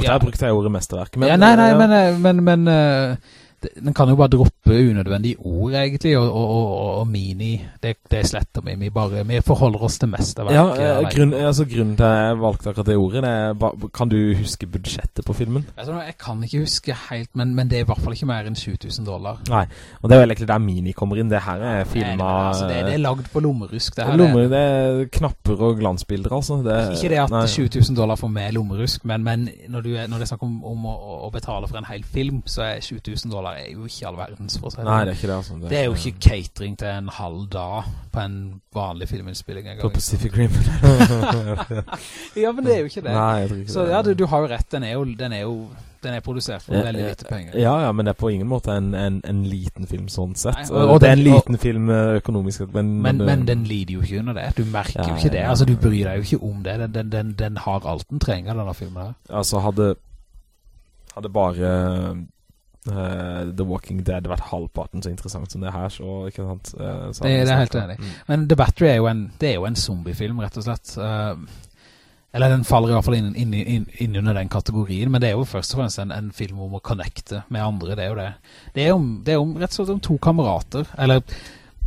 Der brukte jeg ordet mesterverk. ja, Nei, nei, eh, men, eh, men, men eh, det- den kan jo bare droppe unødvendige ord, egentlig, og, og, og, og mini, det, det sletter vi. Vi bare vi forholder oss til mesterverk. ja, eh, grunn, altså, Grunnen til at jeg valgte akkurat det ordet, det er Kan du huske budsjettet på filmen? Altså, jeg kan ikke huske helt, men, men det er i hvert fall ikke mer enn 7000 dollar. Nei. Og det er jo egentlig der Mini kommer inn. Det her er filma altså, det, det er lagd på lommerusk. Det her Lommer, er, det er knapper og glansbilder, altså. Det, ikke det at nei. 7000 dollar for meg er lommerusk, men, men når, du er, når det er snakk om, om å, å betale for en hel film, så er 7000 dollar er jo ikke all verdens, for å si det. Nei, det er ikke det, altså. Det er jo ikke catering til en halv dag på en vanlig filminnspilling en På. Pacific Rim. Ja, men det er jo ikke det. Nei, jeg tror ikke Så det. ja, du, du har jo rett. Den er jo, den er jo den er produsert for veldig lite penger. Ja, ja, men det er på ingen måte en, en, en liten film sånn sett. Nei, og, og- og det er en liten liten film eh, økonomisk men, Men, men, men den lider jo ikke under det. Du merker Ja, jo ikke det. Altså, du bryr deg jo ikke om det. Den, den, den, den har alt den trenger, denne filmen her. Altså, hadde Hadde bare eh, The Walking Dead vært halvparten så interessant som det her, så ikke sant Uh, så Det- det er helt enig. Mm. Men The Battery er jo en, det er jo en zombiefilm, rett og slett. Uh, eller den faller i hvert fall inn, inn, inn, inn under den kategorien, men det er jo først og fremst en, en film om å connecte med andre, det er jo det. Det er om, det er om rett og slett om to kamerater, eller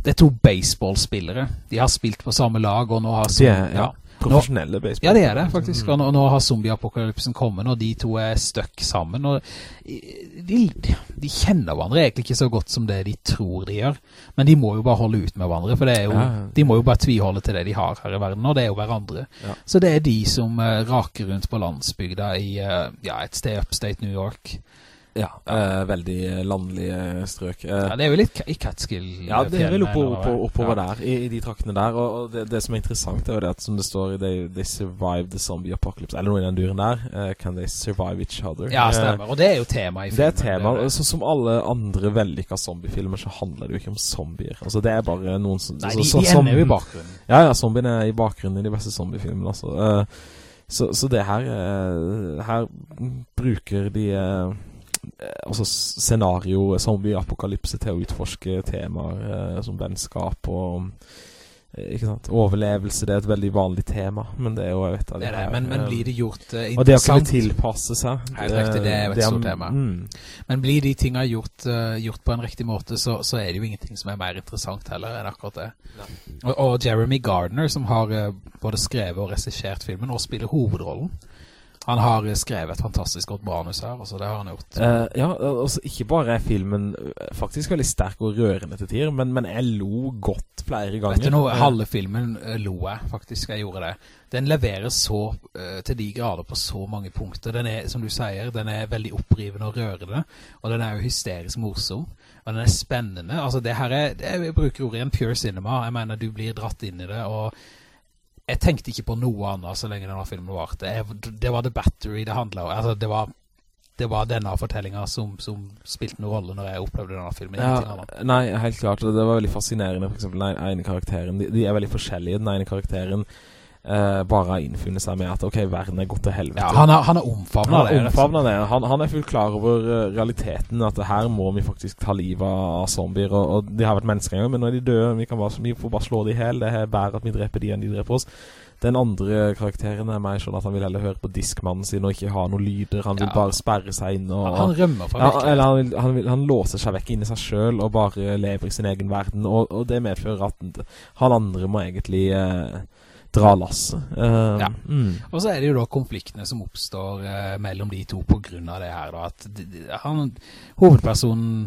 det er to baseballspillere. De har spilt på samme lag, og nå har... De yeah, ja, ja. Profesjonelle baseball. Ja, det er det faktisk. Og nå, nå har zombieapokalypsen kommet, og de to er støkk sammen. Og de, de kjenner hverandre egentlig ikke så godt som det de tror de gjør. Men de må jo bare holde ut med hverandre, for det jo, de må jo bare tviholde til det de har her i verden, og det er jo hverandre. Ja. Så det er de som eh, raker rundt på landsbygda i eh, ja, et sted upstate New York. Ja, eh, veldig landlige strøk. Eh, Ja, det er jo litt i Catskill. ja, det er vel oppover, oppover, oppover Ja. der, i, i de traktene der. Og, og det, det som er interessant, er jo det at som det står i They, they survived the zombie apocalypse, eller noe i den duren der. eh, can they survive each other? Ja, Eh, stemmer. Og det er jo tema i filmen. Det er tema. det. Sånn som alle andre vellykka zombiefilmer, så handler det jo ikke om zombier. Altså, det er bare noen som Nei, de, så- de som- ender jo i bakgrunnen. Ja, ja, zombien er i bakgrunnen i de beste zombiefilmene, altså. Eh, så, så det her eh, Her bruker de eh, Altså s- scenario, zombie-apokalypse, til å utforske temaer eh, som vennskap og eh, Ikke sant? Overlevelse, det er et veldig vanlig tema, men det er jo et av de Det er det, her, men, men eh, blir det gjort interessant Og det å kunne tilpasse seg Helt riktig, det er jo et eh, stort tema. Mm, Men blir de tingene gjort, uh, gjort på en riktig måte, så, så er det jo ingenting som er mer interessant heller enn akkurat det. Og, og Jeremy Gardner, som har uh, både skrevet og regissert filmen, og spiller hovedrollen, han har skrevet et fantastisk godt manus her, altså det har han gjort. Uh, ja, altså ikke bare er filmen eh, faktisk veldig sterk og rørende til tider, men, men jeg lo godt flere ganger. Vet du noe, Eh, halve filmen lo jeg faktisk, jeg gjorde det. Den leverer så uh, til de grader på så mange punkter. Den er, som du sier, den er veldig opprivende og rørende, og den er jo hysterisk morsom. Og den er spennende. Altså det her er, det er jeg bruker ordet igjen, pure cinema. Jeg mener du blir dratt inn i det, og jeg tenkte ikke på noe annet så lenge denne filmen varte. Det var The Battery det handlet om. Altså det var, det var denne fortellingen som, som spilte noen rolle når jeg opplevde denne filmen. Ja, nei, helt klart. Det var veldig fascinerende, for eksempel den ene karakteren. De, de er veldig forskjellige. Den ene karakteren eh, bare har innfunnet seg med at ok, verden er gått til helvete. Ja, han har, han har omfavnet det. omfavnet det. Han, han er fullt klar over eh, realiteten, at her må vi faktisk ta livet av zombier. Og, og de har vært mennesker en gang, men nå er de døde. Vi, kan bare, vi får bare slå de i hjel. Det er bedre at vi dreper de enn de dreper oss. Den andre karakteren er mer sånn at han vil heller høre på diskmannen sin og ikke ha noen lyder. Han vil Ja. bare sperre seg inn. Han, han rømmer fra ja, eller han, vil, han, vil, han låser seg vekk inni seg sjøl og bare lever i sin egen verden. Og, og det medfører at han andre må egentlig eh, dra lasset. Uh, Ja. mm. Og så er det jo da konfliktene som oppstår uh, mellom de to på grunn av det her da, at de, de, han, hovedpersonen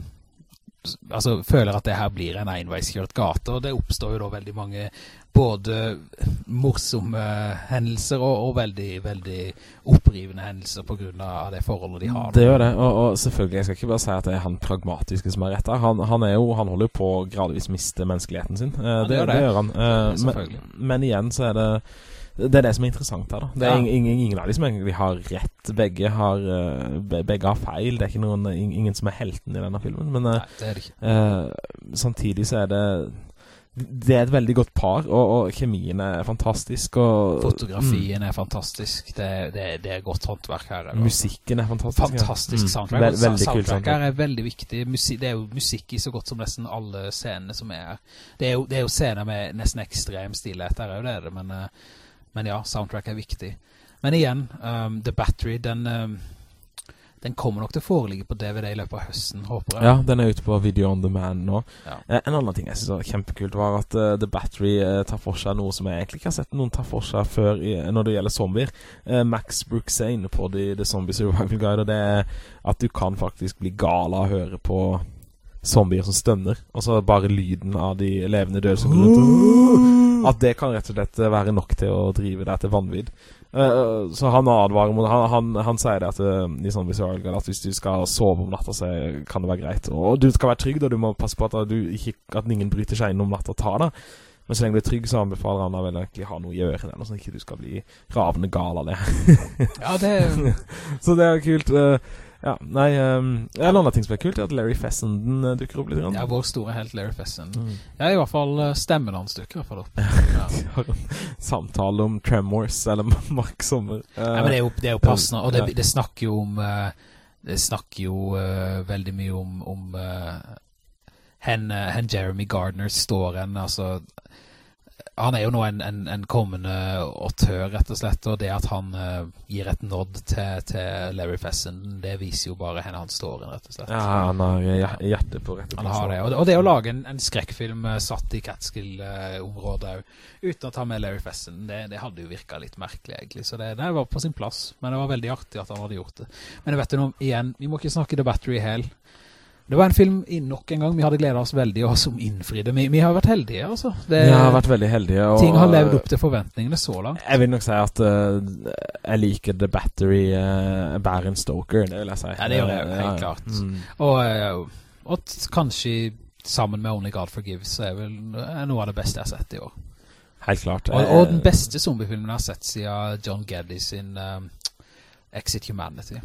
altså, føler at det her blir en enveiskjørt gate, og det oppstår jo da veldig mange både morsomme hendelser og, og veldig, veldig opprivende hendelser på grunn av det forholdet de har. Det gjør det, og, og selvfølgelig, jeg skal ikke bare si at det er han pragmatiske som er rett der. Han, han, er jo, han holder jo på å gradvis miste menneskeligheten sin. Eh, det, gjør det. det. gjør han. Eh, men, men igjen så er det det er det som er interessant her, da. Det er Ja. ingen, ingen, av de som egentlig har rett. Begge har, eh, begge har feil. Det er ikke noen, ingen som er helten i denne filmen. Men eh, Nei, det det. Eh, samtidig så er det Det er et veldig godt par, og, og kjemien er fantastisk. Og, Fotografien er fantastisk. Det, det, det er godt håndverk her. Eller? musikken er fantastisk. Fantastisk ja. soundtrack. Vel, veldig soundtrack soundtrack. her er veldig viktig. Musi det er jo musikk i så godt som nesten alle scenene som er her. Det er jo, det er jo scener med nesten ekstrem stillhet. Der er jo det, det men, eh, men ja, soundtrack er viktig. Men igjen, um, The Battery, den, um, den kommer nok til å foreligge på DVD i løpet av høsten, håper jeg. Ja, den er ute på Video on Demand nå. Ja. Eh, en annen ting jeg synes var kjempekult, var at uh, The Battery uh, tar for seg noe som jeg egentlig ikke har sett noen ta for seg før i, når det gjelder zombier. Uh, Max Brooks er inne på The, The Zombie Survival Guide, og det er at du kan faktisk bli gal av å høre på zombier som stønner, og så bare lyden av de levende døde som går rundt. At det kan rett og slett være nok til å drive deg til vanvidd. Eh, så han advarer mot Han, han, han sier det at uh, Guide at hvis du skal sove om natta, så kan det være greit. Og du skal være trygg, og Du må passe på at, du ikke, at ingen bryter seg inn om natta og tar deg. Men så lenge du er trygg, så anbefaler han deg vel egentlig ha noe i ørene, eller sånn at ikke du skal bli ravende gal av det. Ja, det så det er kult. eh, ja, nei um, En annen ting som er kult, er at Larry Fessenden eh, dukker opp litt. grann. ja, vår store helt Larry Fessenden. Mm. Ja, i hvert fall eh, stemmen hans dukker i hvert fall opp. Ja. De har en samtale om Tremors eller Mark Sommer. Uh, Ja, men det er jo, det er jo passende, og det, det snakker jo om uh, Det snakker jo uh, veldig mye om, om hen, hen Jeremy Gardner står en, altså han er jo nå en, en, en kommende autør, rett og slett, og det at han uh, gir et nod til, til Larry Fessenden, det viser jo bare henne han står i, rett og slett. ja, han har hjertet på rette Han har det, og det, og det å lage en, en skrekkfilm eh, satt i Catskill-området òg, uten å ta med Larry Fessenden, det, det hadde jo virka litt merkelig, egentlig. Så det, det var på sin plass, men det var veldig artig at han hadde gjort det. Men vet du noe, igjen, vi må ikke snakke The Battery hel. Det var en film i nok en gang vi hadde gledet oss veldig, og som innfridde. Vi, vi har vært heldige, altså. Det, vi har vært veldig heldige. Ting har levd opp til forventningene så langt. Jeg vil nok si at uh, jeg liker The Battery uh, Baron Stoker, det vil jeg si. Ja, det gjør jeg helt klart. Mm. Og, uh, og kanskje sammen med Only God Forgives er vel noe av det beste jeg har sett i år. Helt klart. Og, og den beste zombiefilmen jeg har sett siden John Geddy sin Exit Humanity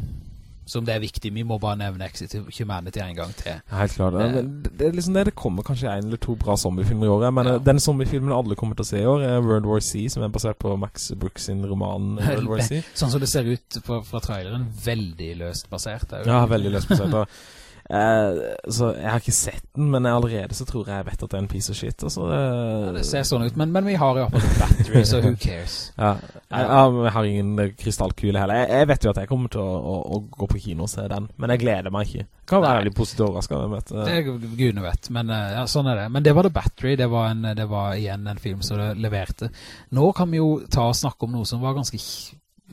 som det er viktig. Vi må bare nevne Exit Humanity en gang til. Helt klart. Det, det, er liksom det, det kommer kanskje en eller to bra zombiefilmer i året, men ja. den zombiefilmen alle kommer til å se i år er World War C, som er basert på Max Brooks sin roman World War C. Sånn som det ser ut fra, fra traileren, veldig løst basert. Ja, veldig løst basert. Uh, så jeg har ikke sett den, men allerede så tror jeg jeg vet at det er en piece of shit. Altså, det, ja, det ser sånn ut, men, men vi har jo oppe battery, så who cares? Ja, jeg, jeg, har ingen krystallkule heller. Jeg, jeg, vet jo at jeg kommer til å, å, å, gå på kino og se den, men jeg gleder meg ikke. Kan være veldig positivt overrasket. Det er gudene vet, men ja, sånn er det. Men det var The Battery, det var, en, det var igjen en film som det leverte. Nå kan vi jo ta og snakke om noe som var ganske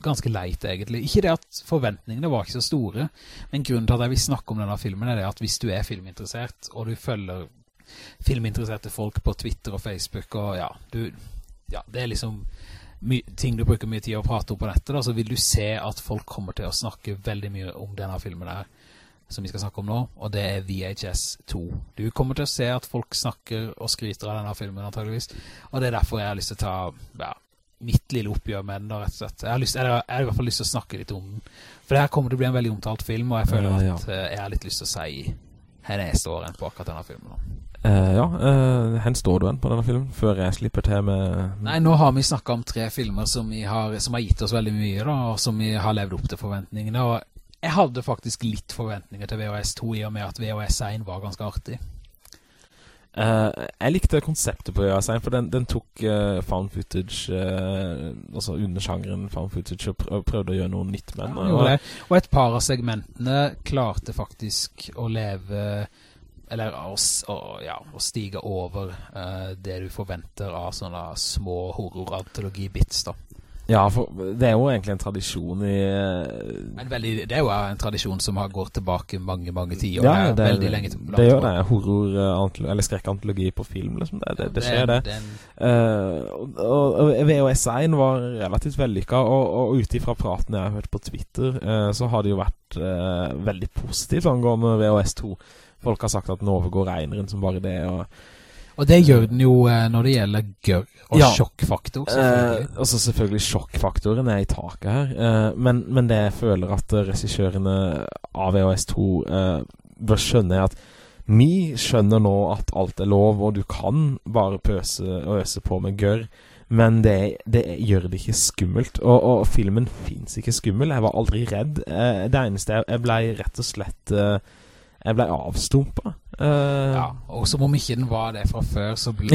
ganske leit egentlig. Ikke det at forventningene var ikke så store, men grunnen til at jeg vil snakke om denne filmen er det at hvis du er filminteressert, og du følger filminteresserte folk på Twitter og Facebook, og ja, du, ja det er liksom ting du bruker mye tid å prate om på nettet, da, så vil du se at folk kommer til å snakke veldig mye om denne filmen her, som vi skal snakke om nå, og det er VHS 2. Du kommer til å se at folk snakker og skryter av denne filmen, antageligvis, og det er derfor jeg har lyst til å ta, ja, mitt lille oppgjør med den, da, rett og slett. Jeg har, lyst, jeg har, i hvert fall lyst til å snakke litt om den. For det her kommer til å bli en veldig omtalt film, og jeg føler at ja. Eh, jeg har litt lyst til å si hvor jeg står på akkurat denne filmen. Uh, ja, uh, hvor står du på denne filmen, før jeg slipper til med... Nei, nå har vi snakket om tre filmer som, har, som har gitt oss veldig mye, da, og som vi har levd opp til forventningene, og jeg hadde faktisk litt forventninger til VHS 2 i og med at VHS 1 var ganske artig. Uh, jeg likte konseptet på Øyasein, for den, den tok uh, found footage, uh, altså undersjangeren found footage, og prøv, prøvde å gjøre noe nytt med den. Ja, og, et par av segmentene klarte faktisk å leve, eller å, å, ja, å stige over det du forventer av sånne små horror-antologi-bits da. Ja, for det er jo egentlig en tradisjon i Men veldig, Det er jo en tradisjon som har gått tilbake mange, mange tiår. Ja, det, veldig lenge tilbake. Det gjør det. Horror- eh, eller skrekkantologi på film, liksom. Det, det, det skjer, det. Den... Uh, og, og VHS1 var relativt vellykka, og, og ut ifra praten jeg har hørt på Twitter, uh, så har det jo vært uh, veldig positivt angående VHS2. Folk har sagt at den overgår eineren som bare det, og og det gjør den jo eh, når det gjelder gørr og ja. sjokkfaktor, selvfølgelig. Eh, altså selvfølgelig sjokkfaktoren er i taket her, eh, men, men, det jeg føler at regissørene av EOS2 eh, bør skjønne er at vi skjønner nå at alt er lov, og du kan bare pøse og øse på med gørr, men det, det, gjør det ikke skummelt. Og, og filmen finnes ikke skummel. Jeg var aldri redd. Eh, det eneste jeg, jeg ble rett og slett eh, Jeg ble avstumpa. Uh, ja, og som om ikke den var det fra før, så blir,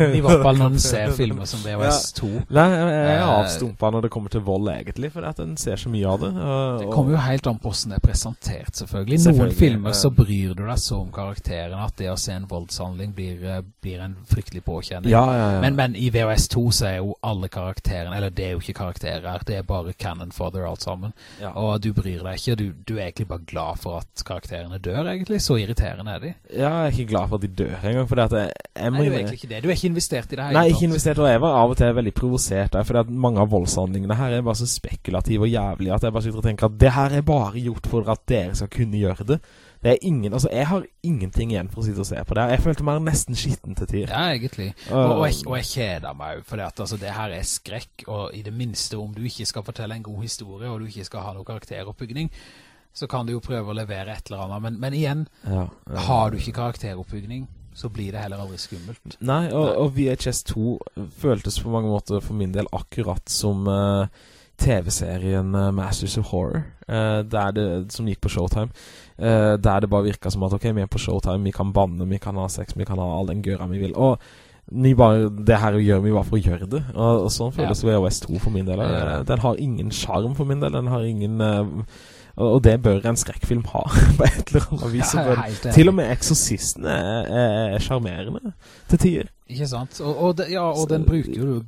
den i hvert fall når den ser filmer som VHS2. Ja. Nei, jeg er avstumpa avstumpet når det kommer til vold egentlig, for at den ser så mye av det. Uh, det kommer jo helt an på hvordan det er presentert, selvfølgelig. I noen filmer så bryr du deg så om karakteren at det å se en voldshandling blir, blir en fryktelig påkjenning. Ja, ja, men, men, i VHS2 så er jo alle karakterene, eller det er jo ikke karakterer, det er bare cannon fodder alt sammen. Og du bryr deg ikke, du, du er egentlig bare glad for at karakterene dør egentlig, så irriterende er de. Ja, jeg er ikke glad for at de dør engang, fordi at jeg, jeg Nei, du er egentlig ikke det. Du er ikke investert i det her. Nei, ikke investert, og jeg var av og til veldig provosert der, fordi at mange av voldshandlingene her er bare så spekulative og jævlige at jeg bare sitter og tenker at det her er bare gjort for at dere skal kunne gjøre det. Det er ingen, altså jeg har ingenting igjen for å sitte og se på det. Jeg følte meg nesten skitten til tider. Ja, egentlig. Og, og, jeg, og jeg kjeder meg jo, for altså, det her er skrekk, og i det minste om du ikke skal fortelle en god historie, og du ikke skal ha noen karakteroppbygging, så kan du jo prøve å levere et eller annet. Men, men igjen, ja, ja. har du ikke karakteroppbygging, så blir det heller aldri skummelt. Nei, og, og VHS2 føltes på mange måter for min del akkurat som uh, TV-serien uh, Masters of Horror, uh, det, som gikk på Showtime. der det bare virket som at ok, vi er på Showtime, vi kan banne, vi kan ha sex, vi kan ha all den gøra vi vil. Og bare, det her gjør vi bare for å gjøre det. Og, og sånn føles ja. VHS2 for min del. Den har ingen charm for min del. Den har ingen og det bør en skrekkfilm ha på et eller annet vis. Ja, til og med 'Eksorsisten' er, er, er charmerende til tider. Ikke sant? Og, og, de, ja, og den bruker jo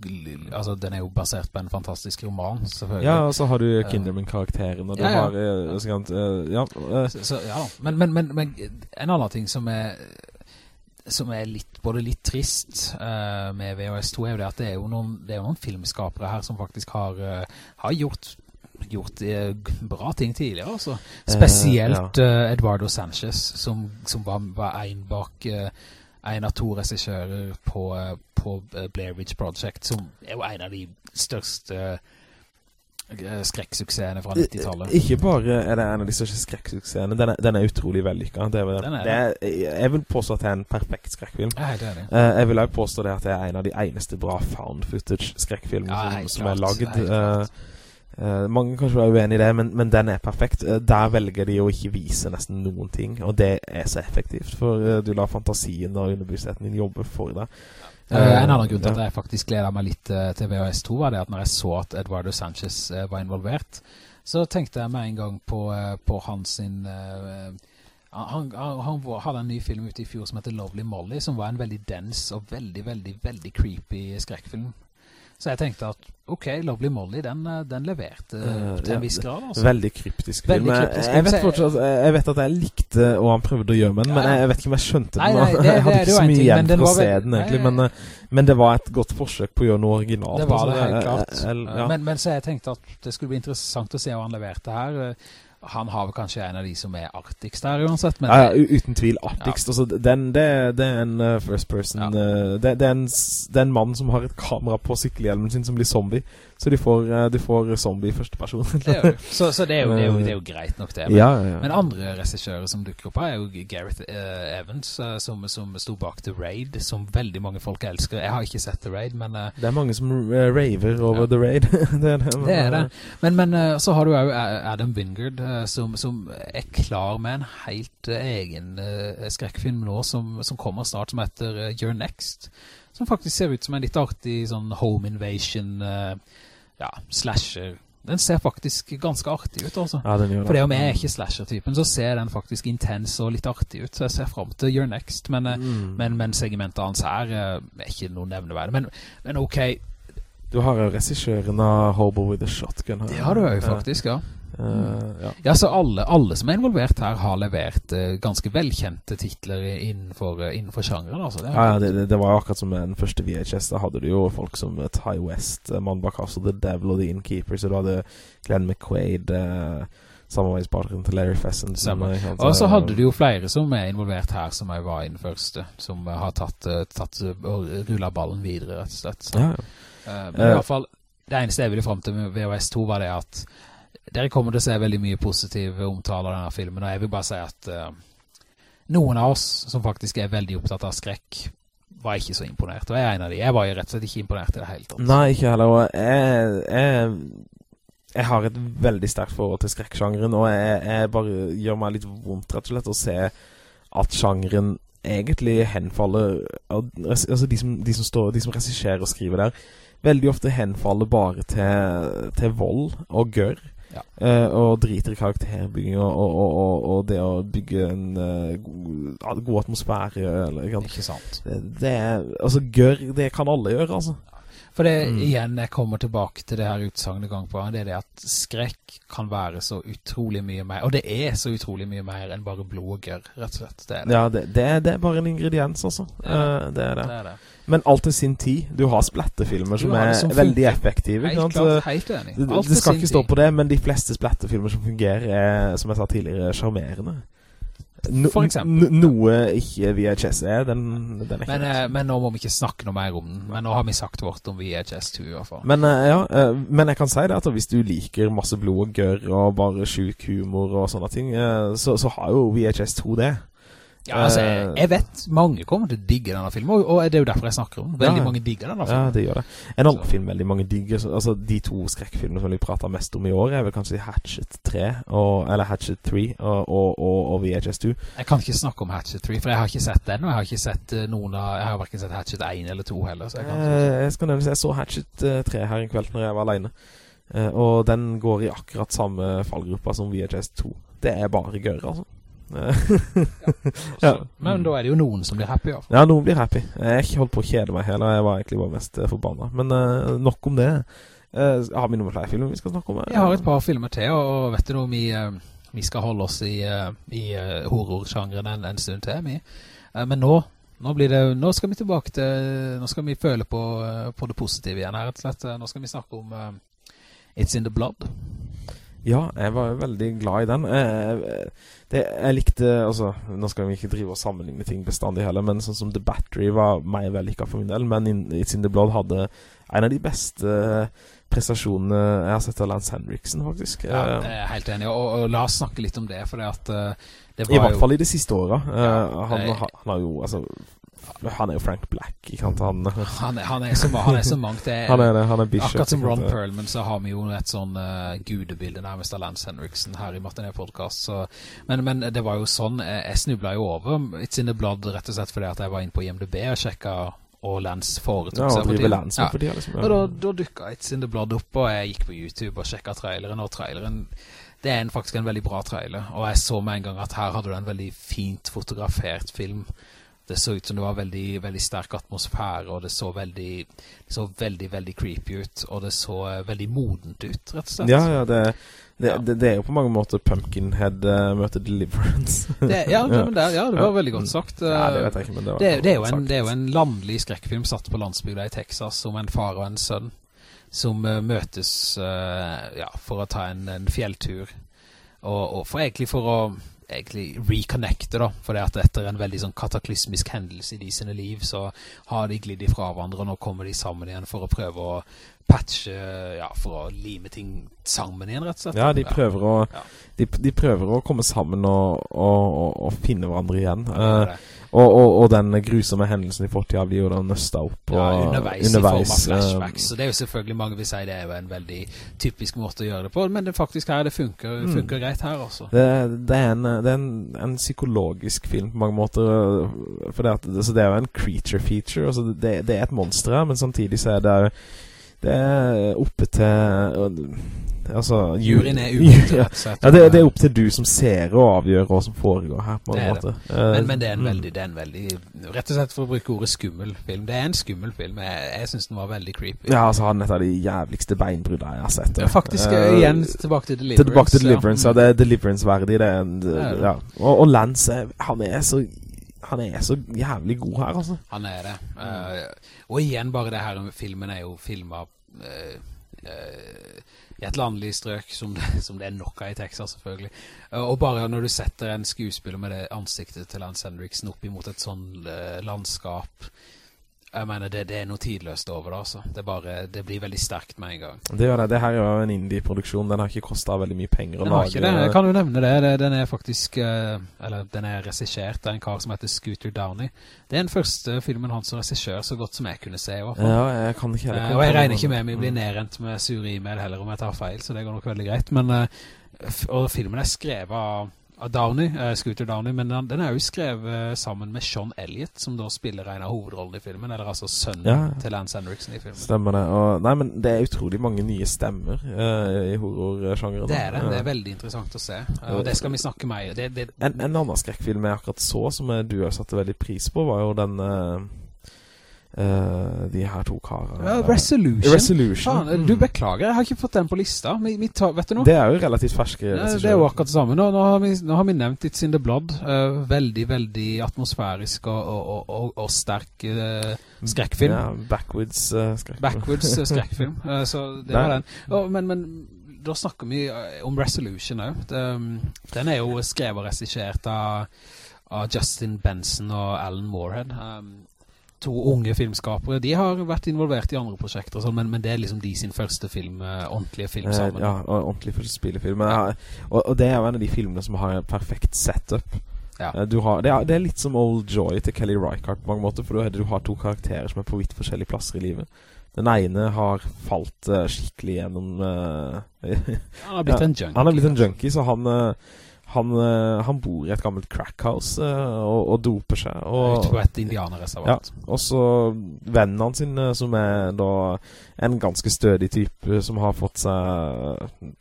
Altså, den er jo basert på en fantastisk roman, selvfølgelig. Ja, og så har du Kinderman-karakteren, og du Ja, ja. har eh, så kan, eh, Ja. eh, Så, så, ja. Men, men, men, men en annen ting som er som er litt, både litt trist uh, med VHS2 er jo det at det er jo noen, det er jo noen filmskapere her som faktisk har, uh, har gjort gjort eh, bra ting tidligere altså. Spesielt eh, Eduardo Sanchez som, som var, var en bak eh, en av to regissører på, eh, på eh, Blair Ridge Project som er jo en av de største eh, skrekksuksessene fra 90-tallet. Ikke bare er det en av de største skrekksuksessene, den, den er utrolig vellykka. Det, det jeg vil påstå at det er en perfekt skrekkfilm. Er det. enig. Eh, jeg vil også påstå det at det er en av de eneste bra found footage-skrekkfilmer Ja, som, som er lagd. Eh, mange kanskje være uenig i det, men, men den er perfekt. Uh, der velger de å ikke vise nesten noen ting, og det er så effektivt. For uh, du lar fantasien og underbevisstheten din jobbe for deg. En annen grunn til ja. at jeg faktisk gleder meg litt til VHS2 var det at når jeg så at Eduardo Sanchez var involvert, så tenkte jeg med en gang på, på hans sin... han, han, han hadde en ny film ute i fjor som heter Lovely Molly, som var en veldig dens og veldig, veldig, veldig creepy skrekkfilm. Så jeg tenkte at, ok, Lovely Molly, den, eh, den leverte uh, til en viss grad, altså. Veldig kryptisk Veldig film. Jeg- kryptisk jeg, vet fortsatt, jeg vet at jeg likte hva han prøvde å gjøre med den, men jeg vet ikke om jeg skjønte Nei, den. nei, og det- jeg hadde ikke så mye ting, igjen for å se den, egentlig. Nei, Men, men det var et godt forsøk på å gjøre noe originalt. Det var altså. det helt Jeg- klart. jeg- ja. Men, men så jeg tenkte at det skulle bli interessant å se hva han leverte her. Han har vel kanskje en av de som er artigst der uansett, men ja, ja, uten tvil artigst. Altså, den, det, det er en uh, first person Ja. uh, det, det, er en, det er en mann som har et kamera på sykkelhjelmen sin som blir zombie. Så de får, uh, de får zombie i første person. er så, så det, er jo, det, er jo, det er jo greit nok det. Men, ja, ja, ja. men andre regissører som dukker opp her er jo Gareth uh, Evans, uh, som, som sto bak The Raid, som veldig mange folk elsker. Jeg har ikke sett The Raid, men Uh, det er mange som raver over Ja. The Raid. det er det. Men, men så har du jo Adam Wingard, eh, som, som er klar med en helt eh, egen eh, skrekkfilm nå, som, som kommer snart, som heter eh, You're Next. Som faktisk ser ut som en litt artig sånn home invasion, eh, ja, slasher. Den ser faktisk ganske artig ut, altså. Ja, den gjør det. For det om jeg er ikke slasher-typen, så ser den faktisk intens og litt artig ut. Så jeg ser frem til You're Next. Men, eh, Mm. men, men segmentet hans her eh, er ikke noe nevneverdig. Men, men ok, Du har jo regissøren av Hobo with a Shotgun. her. det har du jo faktisk, ja. Uh, ja. Ja, så alle, alle som er involvert her har levert uh, ganske velkjente titler innenfor, uh, innenfor sjangeren, altså. Det, Ja, ja, det, det- var akkurat som med den første VHS. Da hadde du jo folk som Ty West, mannen bak the Devil og The Innkeeper. Så du hadde Glenn McQuaid, samarbeidspartneren til Larry Fesson. Og så hadde du jo flere som er involvert her, som jeg var i den første, som har tatt, tatt og rullet ballen videre, rett og slett. Så. ja, men i hvert fall, det eneste jeg ville frem til med VHS2 var det at dere kommer til å se veldig mye positiv omtale av denne filmen, og jeg vil bare si at uh, noen av oss som faktisk er veldig opptatt av skrekk, var ikke så imponert, og jeg er en av de. Jeg var jo rett og slett ikke imponert i det hele tatt. Nei, ikke heller. Og jeg, jeg, jeg har et veldig sterkt forhold til skrekksjangeren, og jeg, jeg bare gjør meg litt vondt rett og slett å se at sjangeren egentlig henfaller Altså de som, de som, står, de som regisserer og skriver der, veldig ofte henfaller bare til, til vold og gørr. Ja. Uh, og driter i karakterbygging og, og, og, og, det å bygge en uh, god, god atmosfære. Eller, ikke sant? Ikke sant? det, det altså Gørr, det kan alle gjøre, altså. For det, Mm. igjen, jeg kommer tilbake til det her utsagnet gang på gang, det er det at skrekk kan være så utrolig mye mer, og det er så utrolig mye mer enn bare blod og gørr, rett og slett. Det er det. Ja, det, det, er, det er bare en ingrediens, altså. Eh, det er det. er det. Men alt til sin tid. Du har splettefilmer Du som er som veldig effektive. Helt klart, helt enig. Det, skal ikke stå på det, men de fleste splettefilmer som fungerer, er, som jeg sa tidligere, sjarmerende. No, For eksempel. Noe ikke VHS er, den, den er Men, eh, men nå må vi ikke snakke noe mer om den. Men nå har vi sagt vårt om VHS2 i hvert fall. Men eh, ja, eh, men jeg kan si det at hvis du liker masse blod og gørr og bare sjuk humor og sånne ting, eh, så, så har jo VHS2 det. Ja, altså, jeg, eh, jeg vet mange kommer til å digge denne filmen, og, og det er jo derfor jeg snakker om den. Veldig Ja. mange digger denne filmen. Ja, det gjør det. En annen film veldig mange digger så- Altså De to skrekkfilmene som vi prater mest om i år, er vel kanskje Hatchet 3 og, Eller Hatchet 3 og, og, og, og VHS2. Jeg kan ikke snakke om Hatchet 3, for jeg har ikke sett den, og jeg har ikke sett eh, noen av Jeg har hverken sett Hatchet 1 eller 2 heller, så jeg kan ikke Eh, jeg skal nevne Jeg så Hatchet eh, 3 her en kveld når jeg var alene. Og den går i akkurat samme fallgruppa som VHS2. Det er bare gørr, altså. Ja, men da er det jo noen som blir happy av. Ja, noen blir happy. Jeg har ikke holdt på å kjede meg heller, jeg var egentlig bare mest uh, forbanna. Men uh, nok om det. Uh, har vi noen flere filmer vi skal snakke om? Jeg har et par filmer til, og vet du noe, vi, vi skal holde oss i, i horrorsjangeren en, en, stund til, vi. men nå, nå, blir det, nå skal vi tilbake til, nå skal vi føle på, på det positive igjen rett og slett. Nå skal vi snakke om It's in the Blood. Ja, jeg var veldig glad i den. Jeg, det, jeg likte, altså, nå skal vi ikke drive og sammenligne ting bestandig heller, men sånn som The Battery var meg vellykket for min del, men in, It's in the Blood hadde en av de beste prestasjonene jeg har sett av Lance Henriksen, faktisk. Ja, jeg er helt enig, og, og, la oss snakke litt om det, for det at uh, det I hvert fall i de siste årene. Uh, han, han, har jo, altså han er jo Frank Black, ikke sant? Han, han, er, han, er, så, han er så mangt. Er, han er det, han er bishop. Akkurat som Ron Perlman så har vi jo et sånn uh, gudebilde nærmest av Lance Henriksen her i Martinet Podcast. Så, men, men, det var jo sånn, jeg, jeg snublet jo over It's in the Blood rett og slett fordi at jeg var inne på IMDb og sjekket og Lance foretok seg for tiden. Ja. for liksom, ja. Og da, da dukket It's in the Blood opp, og jeg gikk på YouTube og sjekket traileren, og traileren det er en, faktisk en veldig bra trailer, og jeg så med en gang at her hadde du en veldig fint fotografert film det så ut som det var veldig, veldig sterk atmosfære, og det så veldig, det så veldig, veldig creepy ut, og det så uh, veldig modent ut, rett og slett. Ja, ja, det, det, ja. det, det er jo på mange måter Pumpkinhead uh, møter Deliverance. ja, ja, men det, ja, det var veldig godt sagt. Uh, ja, det vet jeg ikke, men det var det, er jo en, det er jo en landlig skrekkfilm satt på landsbygda i Texas, om en far og en sønn, som uh, møtes ja, for å ta en, en fjelltur, og, og for egentlig for å egentlig reconnecte da, for det at etter en veldig sånn kataklysmisk hendelse i de sine liv, så har de glidd ifra hverandre, og nå kommer de sammen igjen for å prøve å patche, ja, for å lime ting sammen igjen, rett og slett. Ja, de prøver, Å, ja. de, de prøver å komme sammen og, og, og, og finne hverandre igjen. Ja, det. Og, og, og, den grusomme hendelsen i fortida blir jo da nøsta opp ja, underveis, underveis, i form av flashbacks. Så det er jo selvfølgelig mange vil si det er jo en veldig typisk måte å gjøre det på, men det faktisk her, det funker, mm. funker greit her også. Det, det er, en, det er en, en, psykologisk film på mange måter, for det, at, det er jo en creature feature, altså det, det er et monster her, men samtidig så er det det er oppe til Altså, Juryen er uansett. Ja, det, det, er opp til du som ser og avgjør hva som foregår her, på en måte. Men, men, det er en mm. veldig, det er en veldig, rett og slett for å bruke ordet skummel film. Det er en skummel film. Jeg, jeg synes den var veldig creepy. Ja, altså han er et av de jævligste beinbrudene jeg har sett. Ja, faktisk, uh, igjen tilbake til Deliverance. Tilbake til Deliverance, ja. ja det er Deliverance-verdig. Det er ja. Og, og Lance, han er så han er så jævlig god her, altså. Han er det. Uh, og igjen, bare det her filmen er jo filmet uh, uh, i et landlig strøk, som det, som det er nok av i Texas selvfølgelig. Og bare når du setter en skuespiller med det ansiktet til Lance Henriksen opp imot et sånn landskap, jeg mener, det, det, er noe tidløst over det, altså. Det, bare, det blir veldig sterkt med en gang. Det gjør det. Det her er jo en indie-produksjon. Den har ikke kostet veldig mye penger å lage. Ikke det. Jeg kan jo nevne det. Den er faktisk, uh, eller den er regissert av en kar som heter Scooter Downey. Det er den første filmen hans som regissør, så godt som jeg kunne se i hvert fall. Ja, jeg kan ikke heller. Uh, og jeg regner ikke med vi blir nedrent med sure e-mail heller om jeg tar feil, så det går nok veldig greit. Men, uh, og filmen er skrevet av Downey, uh, Scooter Downey, men den, den er jo skrevet sammen med Sean Elliot, som da spiller en av hovedrollene i filmen, eller altså sønnen ja. til Lance Henriksen i filmen. Stemmer det, og, nei, men det er utrolig mange nye stemmer uh, i horrorsjangeren. Det er det, det er veldig interessant å se, uh, og det skal vi snakke mer det, en, en annen skrekkfilm jeg akkurat så, som du har satt veldig pris på, var jo den... Uh, de her to karene. Ja, Resolution, Resolution. Faen, Du beklager, jeg har ikke fått den på lista. Vi, vi tar, Vet du noe? Det er jo relativt ferske ja, Det er jo akkurat det samme. Nå, nå, har, vi, nå har, vi, nevnt It's in the Blood uh, Veldig, veldig atmosfærisk Og, og, og, og sterk uh, skrekkfilm. Ja, backwoods skrekkfilm. Backwoods skrekkfilm. Så det var den. Oh, men, men da snakker vi om Resolution. Um, den er jo skrevet og regissert av, av Justin Benson og Alan Moorhead. Um, to unge filmskapere. De har vært involvert i andre prosjekter, sånn, men, men, det er liksom de sin første film, uh, ordentlige film eh, sammen. ja, ordentlig første spillefilm. Ja. Og, og, det er jo en av de filmene som har en perfekt setup. Ja. Eh, har, det, er, det, er, litt som Old Joy til Kelly Reichardt på mange måter, for du, du har to karakterer som er på vidt forskjellige plasser i livet. Den ene har falt uh, skikkelig gjennom uh, Han har blitt en junkie. Han har blitt en junkie, så han... Uh, han, eh, han, bor i et gammelt crackhouse uh, og, og, doper seg. Og, Ut på et indianerreservat. Ja, og så vennen hans sin, eh, som er da en ganske stødig type, som har fått seg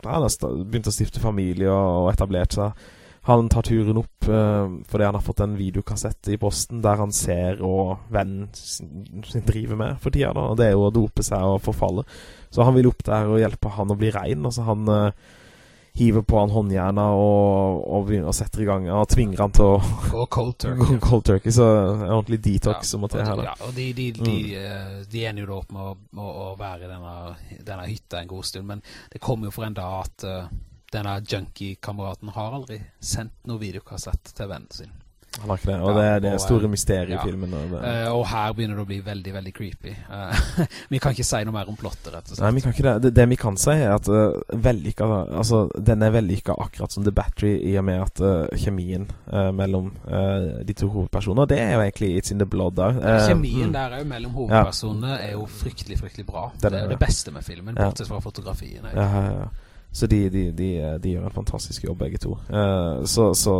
Han har begynt å stifte familie og, og etablert seg. Han tar turen opp uh, fordi han har fått en videokassett i posten der han ser hva vennen sin driver med for tida. da det er jo å dope seg og forfalle. Så han vil opp der og hjelpe han å bli rein. Altså han uh, hiver på han håndjerna og, og, å sette i gang og tvinger han til å Gå cold turkey. cold turkey så en ordentlig detox ja, som må til her. Ja, og de, de, de, mm. de ender jo da opp med å, å, å være i denne, denne hytta en god stund, men det kommer jo for en dag at uh, denne junkie-kameraten har aldri sendt noen videokassett til vennen sin. Han har ikke det, og det er det store mysteriet i filmen. Og, uh, og, her begynner det å bli veldig, veldig creepy. Uh, vi kan ikke si noe mer om plottet, rett og slett. Nei, vi kan ikke det. Det, det vi kan si er at uh, vellykka, altså, den er vellykka akkurat som The Battery, i og med at kjemien mellom de to hovedpersonene, det er jo egentlig It's in the Blood der. kjemien mm. der òg mellom hovedpersonene er jo fryktelig, fryktelig bra. Det er jo det beste med filmen, bortsett fra fotografien. Ja, ja, ja. Så de, de, de, de, gjør en fantastisk jobb, begge to. Uh, så, så,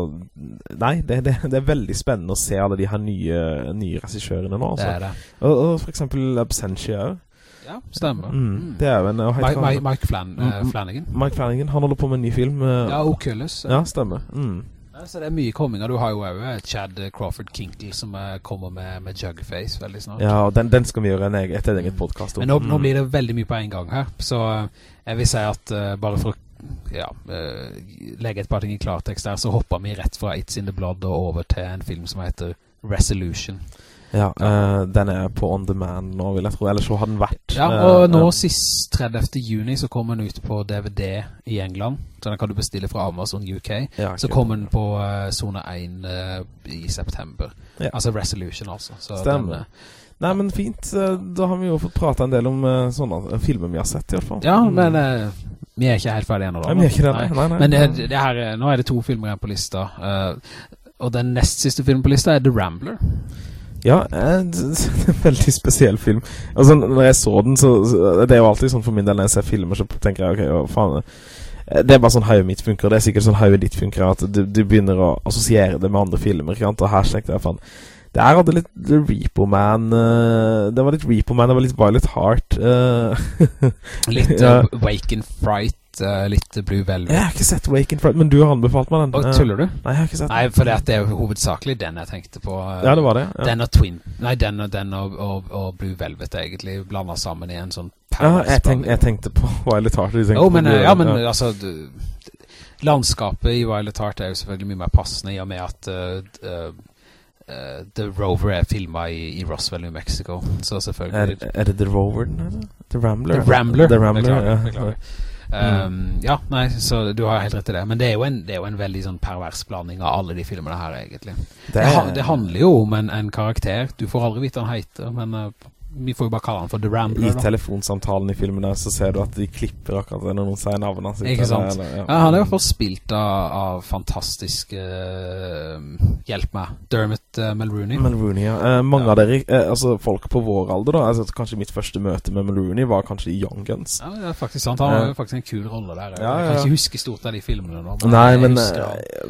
Nei, det, det, det, er veldig spennende å se alle de her nye, nye regissørene nå. Altså. Det er det. Og, og for eksempel Absentia òg. Ja, stemmer. Mm, mm. Det er jo en Mike, Mike, Mike Flan, uh, Flanagan. Mike Flanagan, han holder på med en ny film. Uh, ja, Oculus. Ja, stemmer. Mm. Så det er mye komminger. Du har jo også Chad Crawford Kinkle som kommer med, med Jugface veldig snart. Ja, den, den skal vi gjøre en egen, et eget podcast om. Men nå, nå, blir det veldig mye på en gang her, så jeg vil si at uh, bare for å ja, uh, legge et par ting i klartekst der, så hopper vi rett fra It's in the Blood og over til en film som heter Resolution. Ja, uh, den er på On Demand nå, vil jeg tro. Ellers så har den vært. Ja, og nå sist 30. juni så kommer den ut på DVD i England. Så den kan du bestille fra Amazon UK. Ja, så kommer den på Zone 1 i september. Ja. Altså Resolution, altså. Så Stemmer. Den, Nei, men fint. Da har vi jo fått prate en del om sånne filmer vi har sett, i hvert fall. Ja, men vi er ikke helt ferdige ennå. Nei, vi er ikke det, nei. nei, nei. Men det, det her, nå er det to filmer igjen på lista. Uh, og den nest siste filmen på lista er The Rambler. Ja, det er en veldig spesiell film. Altså, når jeg så den, så, Det er jo alltid sånn for min del når jeg ser filmer, så tenker jeg, ok, hva faen eh, det er bare sånn hodet mitt funker Det er sikkert sånn hodet ditt funker At du, du, begynner å assosiere det med andre filmer ikke sant? Og her tenkte jeg faen det her hadde litt Repo Man uh, Det var litt Repo Man, det var litt Violet Heart uh, Litt uh, Wake and Fright Litt Blue Velvet Jeg har ikke sett Wake in Fright, men du har anbefalt meg den Og tuller du? Nei, jeg har ikke sett Nei, for det, det er jo hovedsakelig den jeg tenkte på Ja, det var det ja. Den og Twin Nei, den og, den og, og, og Blue Velvet egentlig Blandet sammen i en sånn Ja, jeg, tenk, jeg, tenkte på Violet Heart Jo, men, ja, men ja. altså du, Landskapet i Violet Heart er jo selvfølgelig mye mer passende I og med at uh, Uh, The Rover er filmet i, i, Roswell, New Mexico Så selvfølgelig Er, er det The Rover? den? The Rambler? The Rambler, The Rambler beklager, ja. beklager. Um, mm. Ja, nei, så du har helt rett i det. Men det er jo en, er jo en veldig sånn pervers blanding Av alle de filmene her egentlig. Det, det, det handler jo om en, en, karakter. Du får aldri vite han heter Men uh, vi får jo bare kalle han for The Rambler. I telefonsamtalen i filmen der så ser du at de klipper akkurat når noen sier navnet sitt. Ikke sant? Eller, ja. ja. han er i hvert fall spilt av, av fantastisk uh, hjelp meg, Dermot uh, Mulrooney. Mulrooney, ja. Uh, mange ja. av dere, altså folk på vår alder da, altså, kanskje mitt første møte med Mulrooney var kanskje i Young Guns. Ja, det er faktisk sant. Han har jo faktisk en kul rolle der. Jeg kan ikke huske stort av de filmene nå. Men Nei, men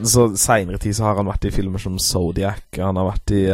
så senere tid så har han vært i filmer som Zodiac, han har vært i...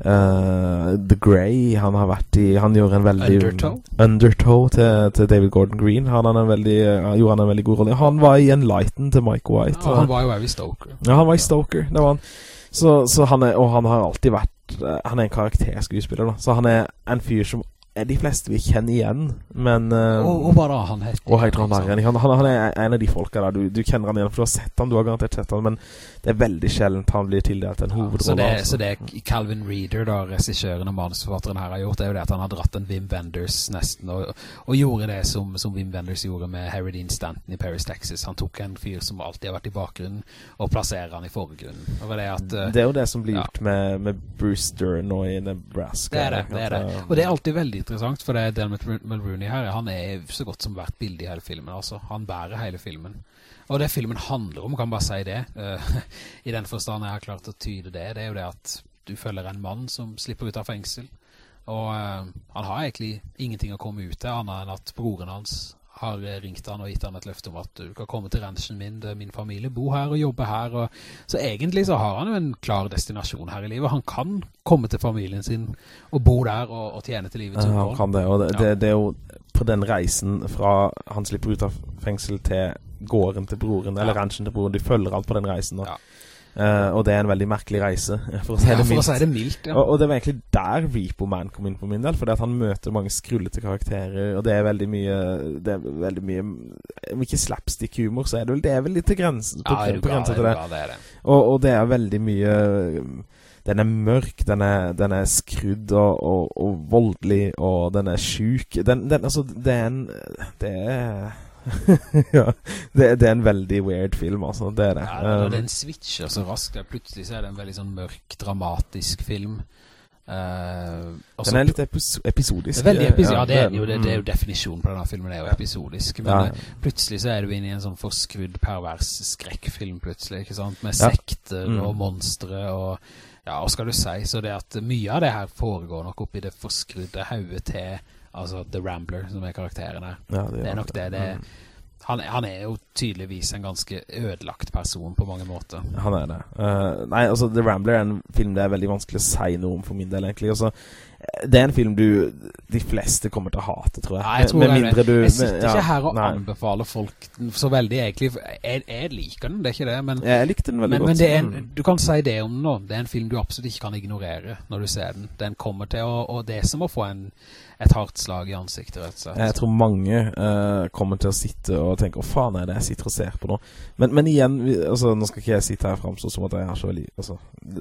Uh, The Grey Han har vært i Han gjorde en veldig Undertow, Undertow til, til, David Gordon Green. Han en veldig, uh, Gjorde han en veldig god rolle. Han var i Enlighten til Mike White. Ja, Han var jo i Stoker. Ja, han var i Stoker. Det var han. Så, så han er, Og han har alltid vært uh, Han er en karakterskuespiller da. Så han er en fyr som de fleste vi kjenner igjen, men... Uh, og, og da han heter? Og heter han, han, han, han, er en av de folka der, du, du, kjenner han igjen, for du har sett han, du har garantert sett han, men det er veldig sjeldent han blir tildelt en hovedrolle. så, det, altså. så det Calvin Reader, da, regissøren og manusforfatteren her har gjort, er jo det at han har dratt en Wim Wenders nesten, og, og gjorde det som, som, Wim Wenders gjorde med Harry Dean Stanton i Paris, Texas. Han tok en fyr som alltid har vært i bakgrunnen, og plasserer han i forgrunnen. Det, at, uh, det er jo det som blir gjort ja. med, med Brewster nå i Nebraska. Det er det, det er det. Og det er alltid veldig interessant, for det er Delmit Mulrooney her, han er så godt som hvert bilde i hele filmen, altså. Han bærer hele filmen. Og det filmen handler om, kan bare si det, uh, i den forstand jeg har klart å tyde det, det er jo det at du følger en mann som slipper ut av fengsel, og uh, han har egentlig ingenting å komme ut til, annet enn at broren hans har ringt han og gitt han et løfte om at du kan komme til ranchen min, min familie bor her og jobbe her. Og, så egentlig så har han jo en klar destinasjon her i livet. Han kan komme til familien sin og bo der og, og tjene til livet. Ja, han kan det, og det, ja. det, det, er jo på den reisen fra han slipper ut av fengsel til gården til broren, eller Ja. ranchen til broren. de følger alt på den reisen da. Ja. Eh, og det er en veldig merkelig reise, for å si Ja, det mildt. det mildt, ja. Og, og det var egentlig der Repo Man kom inn på min del, fordi at han møter mange skrullete karakterer, og det er veldig mye Det er veldig mye Om ikke slapstick-humor, så er det vel Det er vel litt til grensen på, Ja, er på er til det. det er det. Og, og det er veldig mye Den er mørk, den er, den er skrudd og, og, og voldelig, og den er sjuk. Den, den, altså, det er en Det er Ja. Det, det er en veldig weird film, altså. Det er det. Ja, når Um, den switcher så raskt, plutselig så er det en veldig sånn mørk, dramatisk film. Uh, den er litt epis episodisk. veldig episodisk, ja, det er, jo, det, det er jo Mm. definisjonen på denne filmen, det er jo episodisk. Men Ja. eh, plutselig så er du inne i en sånn forskrudd, pervers skrekkfilm plutselig, ikke sant? Med Ja. sekter Mm. og monstre og Ja, hva skal du si? Så det at mye av det her foregår nok oppi det forskrudde hodet til Altså The Rambler, som er karakteren her. Ja, Det er nok det. det er, han, han er jo tydeligvis en ganske ødelagt person på mange måter. Han er det. Uh, nei, altså The Rambler er en film det er veldig vanskelig å si noe om for min del, egentlig. Altså, det er en film du De fleste kommer til å hate, tror jeg. Ja, jeg tror med er mindre du Jeg sitter med- ja, ikke her og nei. anbefaler folk så veldig, egentlig. Jeg, jeg liker den, det er ikke det, men Jeg likte den veldig Men, godt. men det en, du kan si det om den nå. Det er en film du absolutt ikke kan ignorere når du ser den. Den kommer til å Og det er som å få en, et hardt slag i ansiktet, rett og slett. Jeg tror mange uh, kommer til å sitte og tenke Å faen er det jeg sitter og ser på nå Men, men igjen, altså, nå skal ikke jeg sitte her og fremstå som at jeg har så veldig altså,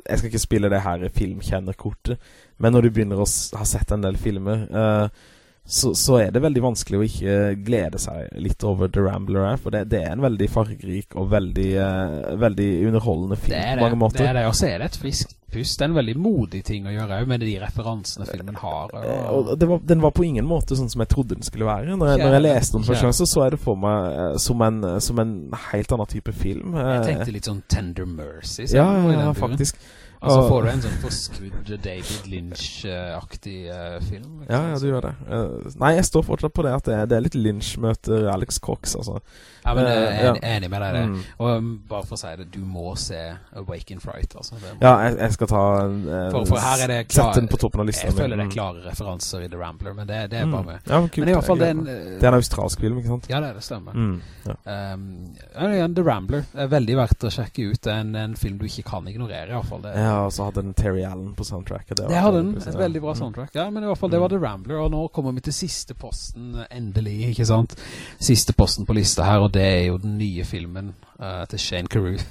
Jeg skal ikke spille det her filmkjennerkortet Men når du begynner å ha sett en del filmer uh, så, så er det veldig vanskelig å ikke glede seg litt over The Rambler For det, det er en veldig fargerik og veldig, uh, veldig underholdende film det er på mange det. måter Det er det, og så er det et friskt pust. Det er en veldig modig ting å gjøre òg, med de referansene filmen har. Eh, Og, Og det var, den var på ingen måte sånn som jeg trodde den skulle være. Når jeg, når jeg leste den første gang, så så jeg det for meg uh, som en, som en helt annen type film. jeg Eh, tenkte litt sånn Tender Mercy. ser ja, ja, ja, faktisk. faktisk. Og så får du en sånn forskrudd David Lynch-aktig uh, film. Ja, ja, du gjør det. Uh, nei, jeg står fortsatt på det at det er, det er litt Lynch møter Alex Cox, altså. Ja, men Eh, jeg er ja. enig, med deg det. Mm. Og um, bare for å si det, du må se Awaken Fright, altså. Ja, jeg, jeg skal ta uh, For- for her er det klar- Sett den på toppen av lista. Jeg føler det Mm. er klare referanser i The Rambler, men det, det er bare med. Ja, men, kult, Men i hvert fall det er en Det er en australsk film, ikke sant? Ja, det, det stemmer. Mm. Ja. Um, ja, The Rambler er veldig verdt å sjekke ut. Det er en, en film du ikke kan ignorere, i hvert fall. Det, ja, og så hadde den Terry Allen på soundtracket. det det hadde den. Et veldig bra Mm. soundtrack. Ja, men i hvert fall, det var The Rambler, og nå kommer vi til siste posten, eh, endelig, ikke sant? Siste posten på lista her, og det er jo den nye filmen uh, til Shane Carruth.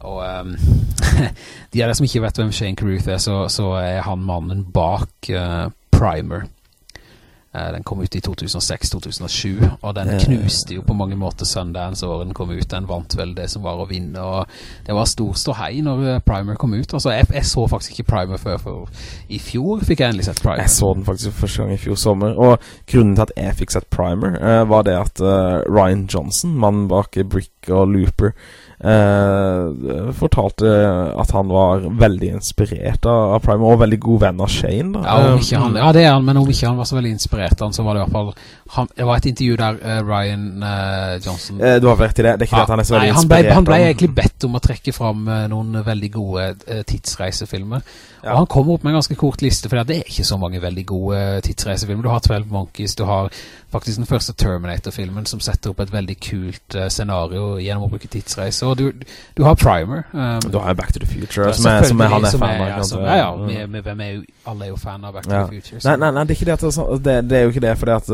Og um, de av dere som ikke vet hvem Shane Carruth er, så, så er han mannen bak uh, Primer. Eh, den kom ut i 2006-2007, og den knuste jo på mange måter Sundance året den kom ut. Den vant vel det som var å vinne, og det var stor ståhei når eh, Primer kom ut. Altså, jeg, jeg så faktisk ikke Primer før, for i fjor fikk jeg endelig sett Primer. Jeg så den faktisk første gang i fjor sommer. Og grunnen til at jeg fikk sett Primer, uh, var det at uh, Ryan Johnson, mannen bak Brick og Looper, eh, fortalte at han var veldig inspirert av, av Primer, og veldig god venn av Shane. Da. Ja, om Eh, ikke han, ja, det er han, men om ikke han var så veldig inspirert av han, så var det i hvert fall han, Det var et intervju der uh, Ryan uh, Johnson eh, Du har vært i det. Det er ikke det at han er så Nei, veldig han ble, han ble egentlig bedt om å trekke fram noen veldig gode tidsreisefilmer. Ja. Og han kommer opp med en ganske kort liste, for det er ikke så mange veldig gode tidsreisefilmer. Du har 12 Monkeys, du har faktisk den første Terminator-filmen som setter opp et veldig kult scenario gjennom å bruke tidsreise. Og du, du har Primer. um, Du har Back to the Future, ja, som, er, som er, han er fan av. ja, som- Ja, ja, med, vi, hvem er jo, alle er jo fan av Back to the Future. Nei, nei, nei, det er ikke det at det, det, er jo ikke det, fordi at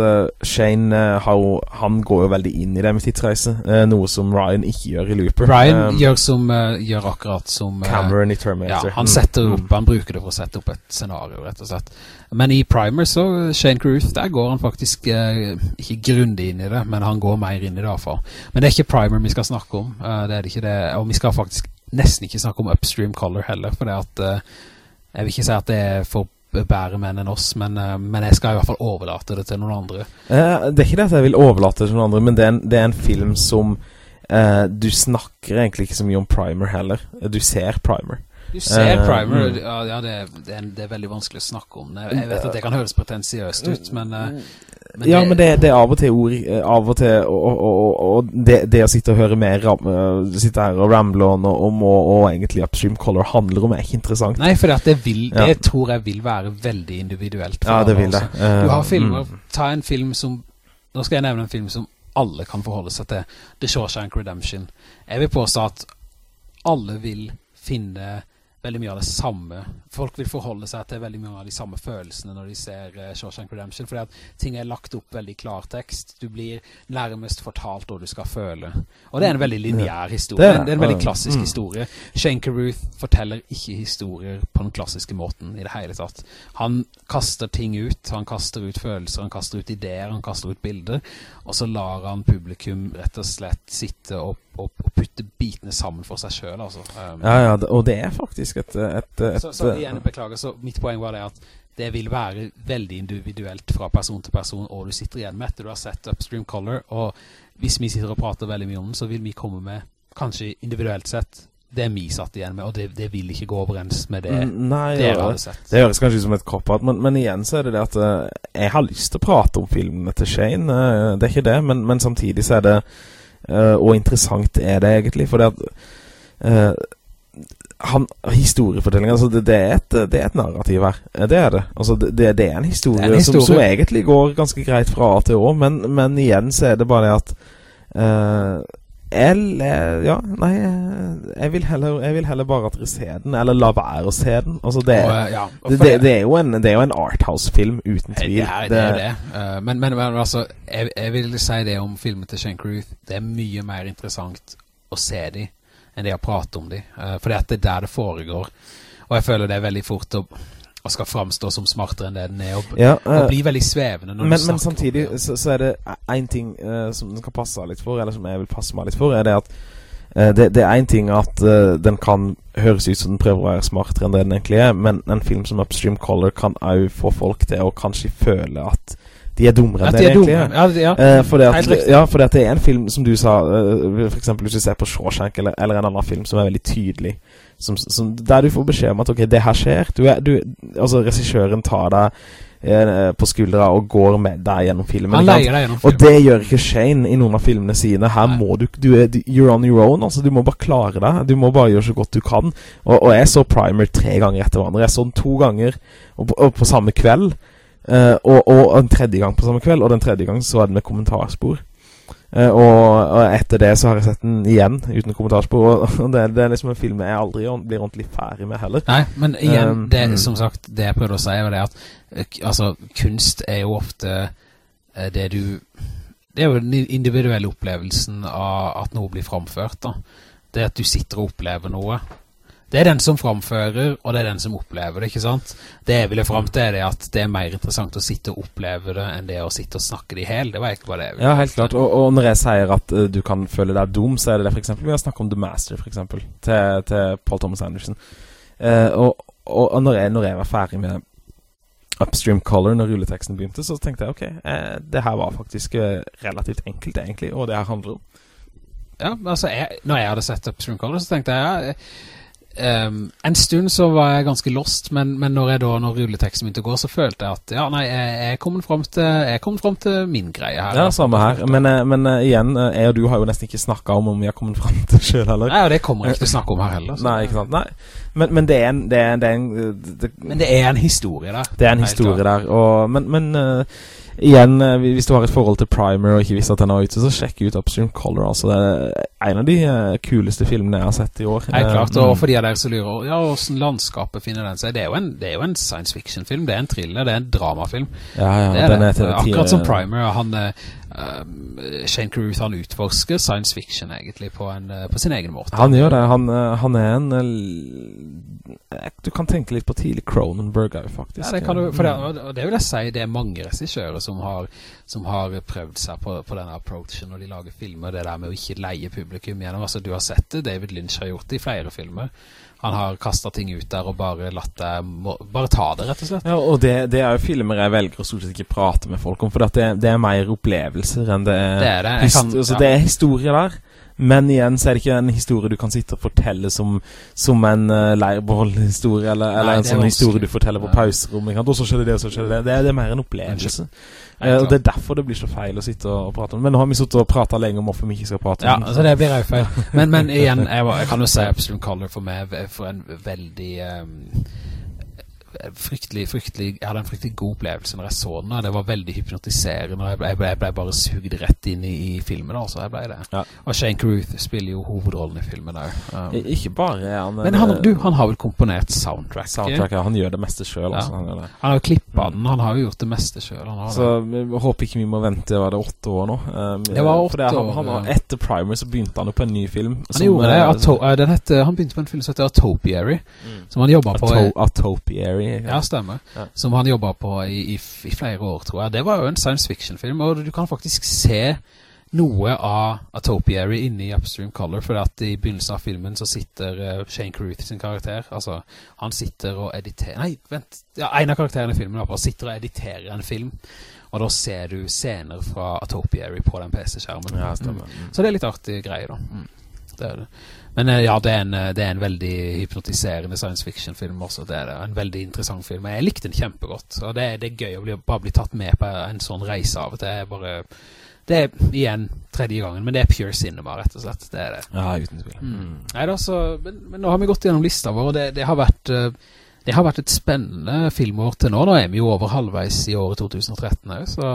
Shane eh, har jo Han går jo veldig inn i det med tidsreise, eh, noe som Ryan ikke gjør i Looper. Ryan Um, gjør, som, gjør akkurat som Cameron i Ja, Terminator. han Mm, setter mm. opp Han bruker det for å sette opp et scenario, rett og slett. Men i Primer, så Shane Carruth, der går han faktisk ikke grundig inn i det, men han går mer inn i det, i hvert fall. Men det er ikke Primer vi skal snakke om. det er det ikke det. Og vi skal faktisk nesten ikke snakke om Upstream Color heller, for det at Jeg vil ikke si at det er for bedre menn enn oss, men, eh, men jeg skal i hvert fall overlate det til noen andre. Eh, det er ikke det at jeg vil overlate det til noen andre, men det er en, det er en film som eh, Du snakker egentlig ikke så mye om Primer heller. Du ser Primer. Du ser uh, Primer, mm. ja, det, er, det, er, det er veldig vanskelig å snakke om. Jeg, vet at det kan høres pretensiøst ut, men, eh, men ja, men det, det er av og til ord eh, Av og til Og, og, og, det, det å sitte og høre mer Sitte her og ramble om og, og egentlig Upstream Color handler om, er ikke interessant. Nei, for det, vil, Ja. det tror jeg vil være veldig individuelt. Ja, det vil det. Uh, Du har filmer mm. Ta en film som Nå skal jeg nevne en film som alle kan forholde seg til The Shawshank Redemption. Jeg vil påstå at alle vil finne veldig mye av det samme. Folk vil forholde seg til veldig mye av de samme følelsene når de ser uh, Shawshank Redemption, fordi at ting er lagt opp veldig klartekst. Du blir nærmest fortalt hva du skal føle. Og det er en veldig lineær historie. Det er, en veldig klassisk mm. historie. Shanker Ruth forteller ikke historier på den klassiske måten i det hele tatt. Han kaster ting ut. Han kaster ut følelser, han kaster ut ideer, han kaster ut bilder. Og så lar han publikum rett og slett sitte og, og, og putte bitene sammen for seg selv, altså. Um, ja, ja, og det er faktisk et... et, et så, så igjen, beklager, så mitt poeng var det at det vil være veldig individuelt fra person til person, og du sitter igjen med etter du har sett Upstream Color, og hvis vi sitter og prater veldig mye om den, så vil vi komme med, kanskje individuelt sett, det vi satt igjen med, og det, det vil ikke gå overens med det mm, Nei, dere hadde sett. Det høres kanskje ut som et cop men, men, igjen så er det det at uh, jeg har lyst til å prate om filmene til Shane, uh, det er ikke det, men, men samtidig så er det, uh, og interessant er det egentlig, for det at han, historiefortelling, altså det, det, er et, det, er et, narrativ her. Det er det. Altså det, det er en historie, er en historie. Som, som, egentlig går ganske greit fra A til Å, men, men igjen så er det bare det at uh, jeg, ja, nei jeg vil, heller, jeg vil heller bare at se den, eller la være å se den. Altså det, og, ja. det, det, er jo en, det er jo en arthouse-film, uten tvil. Det er det. Er det. Men, men, men, altså, jeg, jeg, vil si det om filmen til Shane Ruth. Det er mye mer interessant å se dem enn det å prate om dem. For det er der det foregår. Og jeg føler det er veldig fort å, å skal framstå som smartere enn det den er, og, ja, uh, og bli veldig svevende når men, men samtidig så, så, er det en ting uh, som den skal passe litt for, eller som jeg vil passe meg litt for, er det at uh, det, det, er en ting at den kan høres ut som den prøver å være smartere enn det den egentlig er, men en film som Upstream Color kan òg få folk til å kanskje føle at de er dummere enn det de egentlig er. Ja, ja. for fordi at, ja, fordi at det er en film, som du sa, uh, for eksempel hvis du ser på Shawshank eller, eller, en annen film som er veldig tydelig, som, som, der du får beskjed om at ok, det her skjer. Du er, du, altså, regissøren tar deg uh, på skuldra og går med deg gjennom filmen. Han leier deg gjennom filmen. Og det gjør ikke Shane i noen av filmene sine. Her Nei. må du, du er, you're on your own, altså du må bare klare deg. Du må bare gjøre så godt du kan. Og, og jeg så Primer tre ganger etter hverandre. Jeg så den to ganger, og på, og på samme kveld. Uh, og, og, en tredje gang på samme kveld, og den tredje gang så var det med kommentarspor. Uh, og, og, etter det så har jeg sett den igjen uten kommentarspor, og, det, det, er liksom en film jeg aldri blir ordentlig ferdig med heller. Nei, men igjen, um, det, mm. som sagt, det jeg prøvde å si var det at, altså, kunst er jo ofte det du, det er jo den individuelle opplevelsen av at noe blir framført da. Det at du sitter og opplever noe, det er den som framfører, og det er den som opplever det, ikke sant? Det jeg ville frem til er det at det er mer interessant å sitte og oppleve det enn det å sitte og snakke det i hel. Det var egentlig bare det jeg ville Ja, helt klart. Og, og, når jeg sier at uh, du kan føle deg dum, så er det det eksempel. Vi har snakket om The Master, eksempel, til, til Paul Thomas Anderson. Uh, og, og, og når, jeg, når, jeg, var ferdig med Upstream Color, når rulleteksten begynte, så tenkte jeg, ok, uh, det her var faktisk relativt enkelt egentlig, og det her handler om. Ja, altså, jeg, når jeg hadde sett Upstream Color, så tenkte jeg, ja Um, en stund så var jeg ganske lost, men, men når jeg da, når rulleteksten begynte å gå, så følte jeg at, ja, nei, jeg, jeg er kommet frem til, til min greie her. Ja, samme her, men, eh, men uh, igjen, eh, jeg og du har jo nesten ikke snakket om om vi har kommet frem til selv heller. Nei, og det kommer jeg ikke til å snakke om her heller. Nei, ikke sant, nei. Men, men det er en, det er, det er en det, Men det er en historie der. Det er en historie der, og, men, men uh, igjen, eh, hvis du har et forhold til Primer og ikke visste at den er ute, så sjekk ut Upstream Color. Altså, det er en av de uh, kuleste filmene jeg har sett i år. Nei, klart, og mm. for de av dere som lurer, ja, hvordan landskapet finner den seg? Det er jo en, det er jo en science fiction-film, det er en thriller, det er en dramafilm. Ja, ja, det er den det. Er Akkurat som Primer, han... Uh, Shane Carruth han utforsker science fiction egentlig på, en, på sin egen måte. Han gjør det, han, han er en du kan tenke litt på tidlig Cronenberg faktisk. Ja, det kan du, for det, det vil jeg si, det er mange regissører som har, som har prøvd seg på, på denne approachen når de lager filmer, det der med å ikke leie publikum gjennom. Altså, du har sett det, David Lynch har gjort det i flere filmer. Han har kastet ting ut der og bare latt deg, bare ta det rett og slett. Ja, og det, det er jo filmer jeg velger å stort sett ikke prate med folk om, for det, det, er mer opplevelser enn det er, det er, det. Kan, altså, det er historie der. Men igjen så er det ikke en historie du kan sitte og fortelle som, som en uh, leirbålhistorie, eller, eller Nei, en sånn historie du forteller på pauserommet. Og så skjedde det, og så skjedde det. Det er, det er mer en opplevelse. Uh, og det er derfor det blir så feil å sitte og, og prate om. Men nå har vi sittet og pratet lenge om hvorfor vi ikke skal prate om Ja, altså det blir jo feil. Men, men igjen, jeg, jeg, kan jo si Absolute Color for meg for en veldig... Um, fryktelig, fryktelig, jeg hadde en fryktelig god opplevelse når jeg så den, det var veldig hypnotiserende, og jeg ble, jeg ble, jeg ble bare sugd rett inn i, i filmen, altså, jeg ble det. Ja. Og Shane Carruth spiller jo hovedrollen i filmen òg. Um, Ikke bare han men han, du, han har vel komponert soundtrack? Soundtrack, ja, han gjør det meste Ja. altså, han. Han har jo klippet den, han har jo gjort det meste selv. Så det. vi håper ikke vi må vente, var det åtte år nå? Um, Det var åtte år. han, han, ja. Etter Primer så begynte han jo på en ny film. Han gjorde det, eh, den hette, han begynte på en film som heter Atopiary, som han jobbet på... Ato Atopiary. Ja, stemmer. Ja. Som han jobbet på i, i, i flere år, tror jeg. Det var jo en science fiction-film, og du kan faktisk se noe av Atopiary inne i Upstream Color, for at i begynnelsen av filmen så sitter uh, Shane Carruth sin karakter, altså, han sitter og editerer, nei, vent, ja, en av karakterene i filmen hvert sitter og editerer en film, og da ser du scener fra Atopiary på den PC-skjermen. Ja, stemmer. Mm. Så det er litt artig greie da. Det er det. Men eh, ja, det er, en, eh, det er en veldig hypnotiserende science fiction-film også. Det er. En veldig interessant film. Jeg likte den kjempegodt. Og det, er- det er gøy å bli, bare bli tatt med på en sånn reise av. Det er bare... Det er igjen tredje gangen, men det er pure cinema, rett og slett. Det er det. Ja, uten tvil. Mm. Nei da, så, men, men nå har vi gått gjennom lista vår, og det, det har vært... eh, det har vært et spennende filmår til nå. Nå er vi jo over halvveis i året 2013 òg, så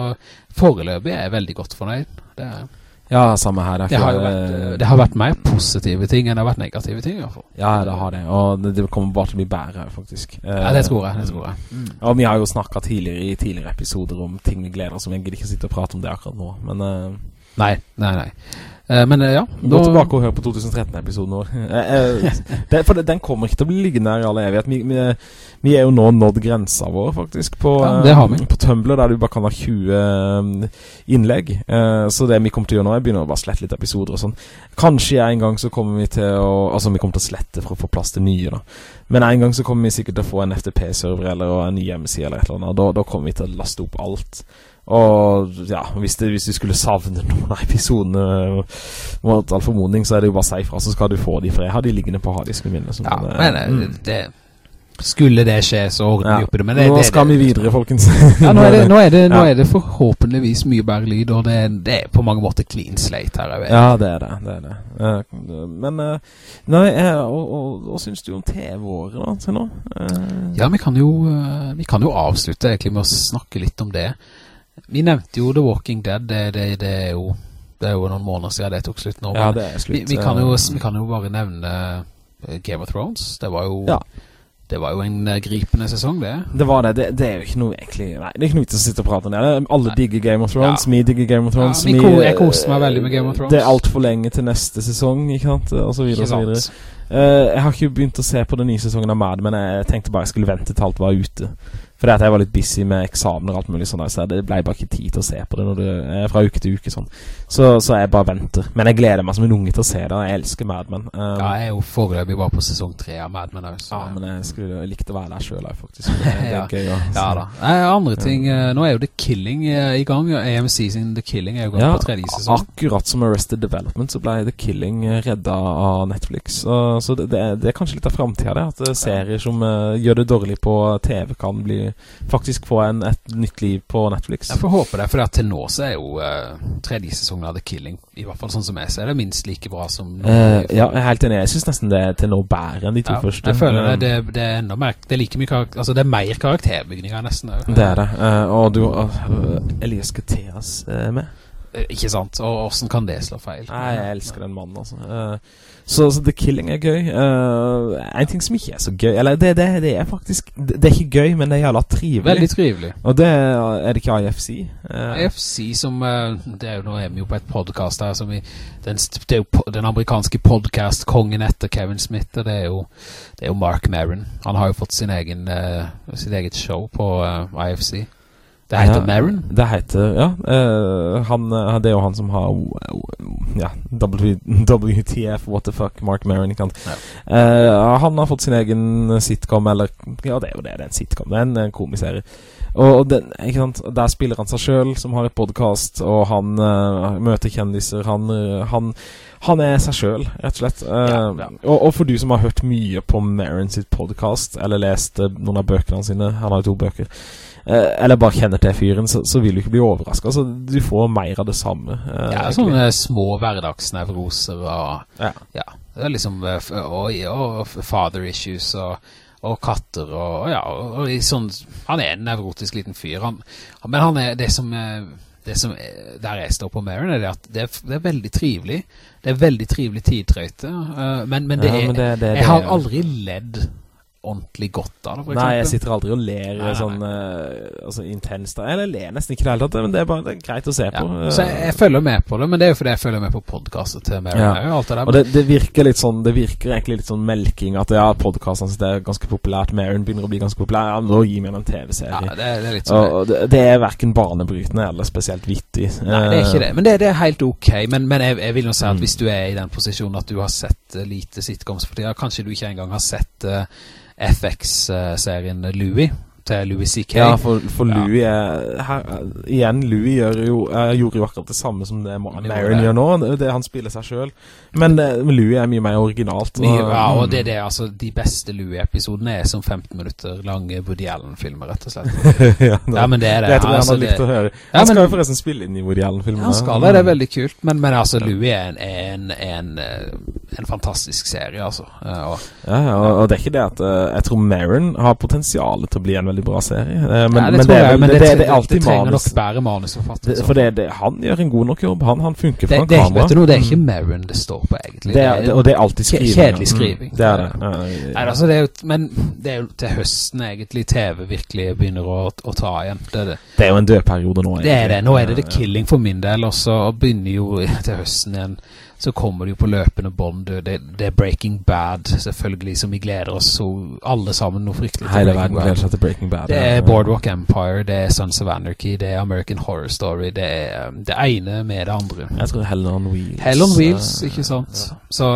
foreløpig er jeg veldig godt fornøyd. Det, er- Ja, samme her. det, har jo vært, det har vært mer positive ting enn det har vært negative ting i hvert fall. Ja, det har det. Og det, det kommer bare til å bli bedre, faktisk. Ja, det tror jeg, det tror jeg. Mm. Og vi har jo snakket tidligere i tidligere episoder om ting vi gleder oss om. Jeg gidder ikke sitte og prate om det akkurat nå, men... uh... Nei, nei, nei. Eh, men eh, ja. Gå tilbake og hør på 2013-episoden vår. Eh, for den kommer ikke til å bli liggende her i all evighet. Vi, vi, vi er jo nå nådd grensa vår, faktisk, på, Ja, på Tumblr, der du bare kan ha 20 eh, innlegg. Så det vi kommer til å gjøre nå, er begynner å bare slette litt episoder og sånn. Kanskje en gang så kommer vi til å Altså, vi kommer til å slette for å få plass til nye, da. Men en gang så kommer vi sikkert til å få en FTP-server eller en ny hjemmeside eller et eller annet. Da, da kommer vi til å laste opp alt. Og ja, hvis, det, hvis du skulle savne noen av episodene mot all formodning, så er det jo bare å si ifra, så skal du få de, for jeg har de liggende på harddisken min. sånn Ja, at, men eh, mm. det Skulle det skje, så ordner vi Ja. opp i det. Men det, Nå det, skal det, vi videre, folkens. Ja, nå er det, nå er det, nå er det forhåpentligvis mye bedre lyd, og det, er- det på mange måter clean slate her. Jeg vet. Ja, det er det. det, er det. Eh, Men eh, Nei, eh, hva syns du om TV-året, til nå? Eh, Ja, vi kan jo, eh, vi kan jo avslutte egentlig med å snakke litt om det. Vi nevnte jo The Walking Dead, det, det, det, er, jo, det er jo noen måneder siden det tok slutt nå. ja, det er slutt. vi, vi, kan jo, eh, vi kan jo bare nevne eh, Game of Thrones. Det var jo, Ja. det var jo en eh, gripende sesong, det. Det var det. det. Er jo ikke noe egentlig Nei, det er ikke noe vits å sitte og prate om det. Alle digger Game of Thrones. Ja. Vi digger Game of Thrones. Ja, vi jeg koser meg veldig med Game of Thrones. Det er altfor lenge til neste sesong, ikke sant? Og så videre og så videre. Eh, jeg har ikke begynt å se på den nye sesongen av Mad, men jeg tenkte bare jeg skulle vente til alt var ute. Fordi at jeg var litt busy med eksamener og alt mulig sånn, så det ble bare ikke tid til å se på det, det er fra uke til uke sånn. Så, så jeg bare venter. Men jeg gleder meg som en unge til å se det. Jeg elsker Mad Men. Um, Ja, jeg er jo foreløpig bare på sesong 3 av Mad Men også. ja, men jeg, skulle, jeg likte å være der sjøl, faktisk. Det, det Ja. gøy. å. Ja da. Nei, andre ting, ja. nå er jo The Killing eh, i gang. AMC sin The Killing er jo gang Ja, på tredje sesong. akkurat som Arrested Development så ble The Killing eh, redda av Netflix. Så, så det, det, er, kanskje litt av framtida, det. At eh, serier som uh, gjør det dårlig på TV, kan bli faktisk få en, et nytt liv på Netflix. Jeg får håpe det, for at til nå så er jo uh, tredje sesongen av The Killing, i hvert fall sånn som jeg ser det, minst like bra som Eh, ja, jeg er helt enig. Jeg syns nesten det er til nå bedre enn de to Ja, første. Jeg føler det, Eh, det, det er enda mer Det er like mye karakter, Altså det er mer karakterbygninger nesten også. det er det. Uh, og du uh, Elias Guteas er med. Eh, Ikke sant? Og hvordan kan det slå feil? Nei, jeg elsker den mannen, altså. Uh, så, så The Killing er gøy. Uh, en ting som ikke er så gøy Eller det, det, det er faktisk Det, det er ikke gøy, men det er jævla trivelig. Veldig trivelig. Og det er det ikke IFC? Uh, IFC som eh, det er jo, Nå er vi jo på et podcast her som vi, den, Det er jo den amerikanske podcast-kongen etter Kevin Smith Og det er jo, det er jo Mark Maron Han har jo fått sin egen eh, Sitt eget show på eh, IFC Det heter Maron Det heter Ja. Uh, han, eh, det er jo han som har Ja, w, WTF, what the fuck, Mark Maron. Ikke sant? Ja. Uh, han har fått sin egen sitcom, eller Ja, det er jo det. Det er en sitcom. Det er en, en komiserie. Og den? Der spiller han seg sjøl, som har et podkast, og han uh, møter kjendiser. Han, han, han er seg sjøl, rett og slett. Uh, Ja, ja. Og, og for du som har hørt mye på Maron sitt podkast, eller lest noen av bøkene sine Han har jo to bøker. Eh, eller bare kjenner til fyren, så, så vil du ikke bli overraska. Så du får mer av det samme. eh, Ja, egentlig. sånne små hverdagsnevroser og Ja. Ja, det er liksom eh, og, og father issues og og katter og, ja, og, og sånn, han er en nevrotisk liten fyr, han, men han er det som, det som er, der jeg står på Marin er det at det er, det er veldig trivelig, det er veldig trivelig tidtrøyte, men, men, det Ja, men det- jeg har aldri ledd ordentlig godt av det, for Nei, jeg sitter aldri og ler Nei, nei, sånn uh, altså, intenst. Eller jeg ler nesten ikke i det hele tatt, men det er bare det er greit å se på. Ja, så jeg, jeg følger med på det, men det er jo fordi jeg følger med på podcastet til Mary Ja. og alt det der. Og det, det virker litt sånn Det virker egentlig litt sånn melking at ja, podkasten hans er ganske populært, Maren begynner å bli ganske populær, ja, nå gir vi henne en ja, TV-serie. det, er- det er litt sånn. Og og det, det er verken banebrytende eller spesielt vittig. Nei, det er ikke det. Men det, det er helt ok. Men, men jeg, jeg vil jo si at Mm. hvis du er i den posisjonen at du har sett eh, lite sitcoms for tida, kanskje du ikke engang har sett eh, FX-serien Louis til Louis C.K. Ja, for, for Ja. Louis er her, Igjen, Louis gjør jo, gjorde jo akkurat det samme som det Marin gjør nå. Det, det Han spiller seg sjøl. Men, uh, Louis er mye mer originalt. Mye, ja, og mm. det er det, altså De beste Louis-episodene er som 15 minutter lange Woody Allen-filmer, rett og slett. ja, Ja, men det er det. Det tror jeg altså, han har likt det- å høre. Ja, Han skal men- jo forresten spille inn i Woody Allen-filmene. Han skal det, det er veldig kult. Men, men altså, Louis er en, en, en, eh, en fantastisk serie, altså. Eh, Og, Ja, ja, og, og det er ikke det at Jeg tror Marin har potensial til å bli en veldig bra serie. Eh, men, ja, det men det jeg, men det, det, det, er alltid trenger manus. nok bedre manusforfatter. For han gjør en god nok jobb. Han, han funker foran er kamera. vet du noe, det er ikke Mm. Marin det står på, egentlig. det er, det, Og det er alltid skriving. kjedelig skriving. Mm. Det er det. Ja, Nei, altså det er jo, men det er jo til høsten egentlig TV virkelig begynner å, å ta igjen. Det er det. er jo en dødperiode nå. Det er det. Nå er det The. Killing for min del, og så begynner jo til høsten igjen. Så kommer det jo på løpende bånd. Det, det er Breaking Bad, selvfølgelig, som vi gleder oss så alle sammen noe fryktelig. Hele verden gleder seg til Breaking Bad. Det ja. er Boardwalk Empire, det er Sons of Anarchy, det er American Horror Story, det er um, det ene med det andre. Jeg tror Hell on Wheels. Hell on Wheels, eh, ikke sant? Så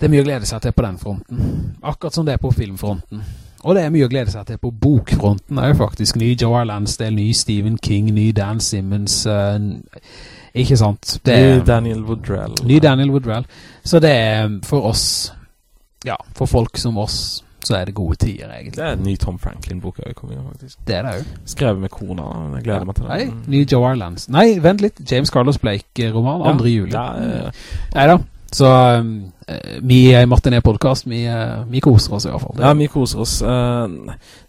det er mye å glede seg til på den fronten. Akkurat som det er på filmfronten. Og det er mye å glede seg til på bokfronten. Det er jo faktisk ny Joe R. Lansdale, ny Stephen King, ny Dan Simmons. n- ikke sant? Det Ny Daniel Woodrell. ny Daniel Woodrell. Så det er um, for oss, ja, for folk som oss, så er det gode tider, egentlig. Det er en ny Tom Franklin-bok inn, faktisk. Det er det jo. Skrevet med kona. Jeg gleder meg til Nei, ny Joe Arlands. Nei, vent litt. James Carlos Blake-roman, 2. juli. Ja, ja, ja. Nei da. Så eh, vi i Martinet-podkast, vi, eh, vi koser oss i hvert fall. Ja, vi koser oss. Eh,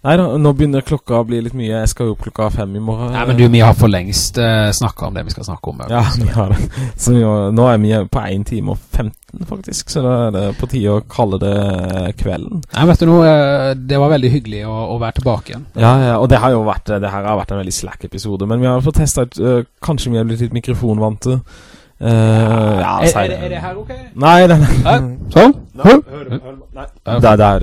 nei da, nå begynner klokka å bli litt mye. Jeg skal jo opp klokka fem i morgen. Nei, men du, vi har for lengst uh, snakka om det vi skal snakke om. Ja, vi har det. Så vi, nå er vi på 1 time og 15, faktisk. Så da er det på tide å kalle det kvelden. Nei, vet du noe, det var veldig hyggelig å, å være tilbake igjen. Ja, ja, og det har jo vært Det her har vært en veldig slack episode. Men vi har fått testa ut Kanskje vi er blitt litt mikrofonvante. Eh, ja, er, er, det- er det her ok? Nei, den Nei, sånn? Hør, hør, hør, nei. Ja. Der, der.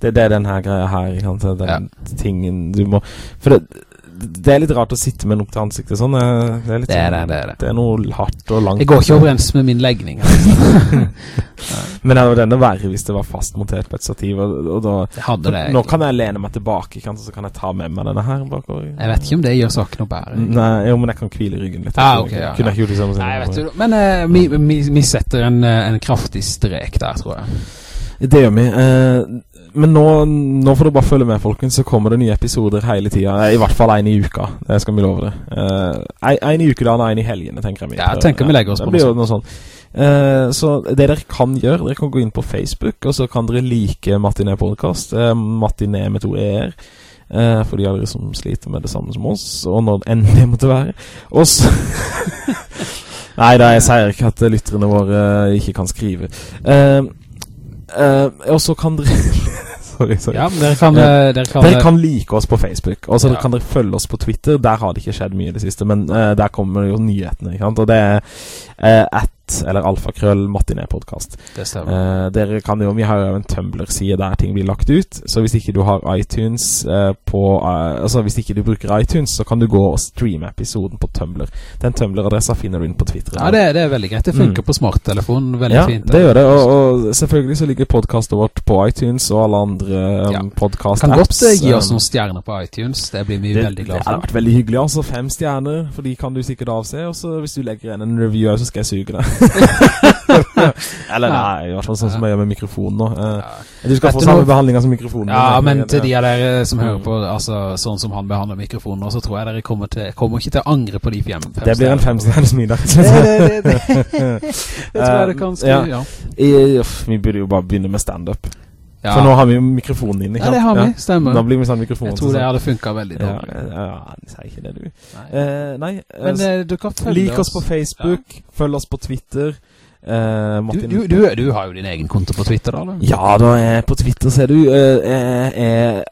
Det, det er den her greia her, ikke sant. Den tingen du må For det, det er litt rart å sitte med noe til ansiktet sånn. eh, Det er, litt Det er sånn- det, det er det. Det er noe hardt og langt. Jeg går ikke overens med min legning. altså. Men det hadde denne verre hvis det var fastmontert på et stativ. Og, og da, hadde det. nå kan jeg lene meg tilbake, kan, så kan jeg ta med meg denne her bakover. Jeg vet ikke om det gjør saken noe bedre. Nei, jo, men jeg kan hvile ryggen litt. Ah, okay, ja, Kunne jeg ikke gjort det samme? Nei, vet du Men uh, vi, vi, vi setter en, eh, en kraftig strek der, tror jeg. Det gjør vi. Eh, men nå, nå får du bare følge med, folkens. Så kommer det nye episoder hele tida. I hvert fall én i uka. Det skal vi love det. Én i ukedagen og én i helgene, tenker jeg. Ja, jeg tenker vi legger oss det på blir noe sånt. Uh, så det dere kan gjøre, dere kan gå inn på Facebook, og så kan dere like Martinet Podcast. Uh, Martinet med to e-er. Uh, for de av dere som sliter med det samme som oss, og når det endelig måtte være. Og så Nei da, jeg sier ikke at lytterne våre eh, ikke kan skrive. Eh, eh, og så kan dere Sorry, sorry. Ja, dere kan, Ja. eh, dere kan, Dere kan like oss på Facebook, og så Ja. kan dere følge oss på Twitter. Der har det ikke skjedd mye i det siste, men uh, der kommer jo nyhetene. ikke sant? Og det er uh, at eller alfakrøll. Det stemmer. Eh, dere kan jo, Vi har jo en Tumblr-side der ting blir lagt ut. Så hvis ikke du har iTunes eh, på eh, Altså hvis ikke du bruker iTunes, så kan du gå og streame episoden på Tumblr. Den Tumblr-adressa finner du inn på Twitter. Ja, det, det er veldig greit. Det funker Mm. på smarttelefonen veldig ja, fint. det gjør det. Og, og selvfølgelig så ligger podkastet vårt på iTunes og alle andre um, Ja. podcast-apps. Kan godt eh, gi oss Um, noen stjerner på iTunes. Det blir vi det, veldig det glad hadde for. vært veldig hyggelig. altså Fem stjerner, for de kan du sikkert avse. Og så hvis du legger igjen en review, så skal jeg suge deg. Eller nei, i hvert fall sånn som jeg gjør med mikrofonen nå. Eh, du skal få samme behandling som mikrofonen. Ja, men til de av dere som Mm. hører på altså, sånn som han behandler mikrofonen, så tror jeg dere kommer, til, kommer ikke til å angre på de fem, Det blir en femstjerners middag. Det, det, det, det. tror jeg det kan skrive, Ja. Vi burde jo bare begynne med standup. Ja. For nå har vi jo mikrofonen inn, ikke Ja, det har vi, stemmer. Da blir vi sånn mikrofon. Jeg tror det hadde funket veldig dårlig. ja, ja, sier ikke det, du. Nei. Eh, nei, eh, Men eh, du kan følge lik oss på Facebook, følg oss på Twitter. Eh, Du, du, du, du har jo din egen konto på Twitter, da? eller? Ja, da er på Twitter, ser du. eh, er, er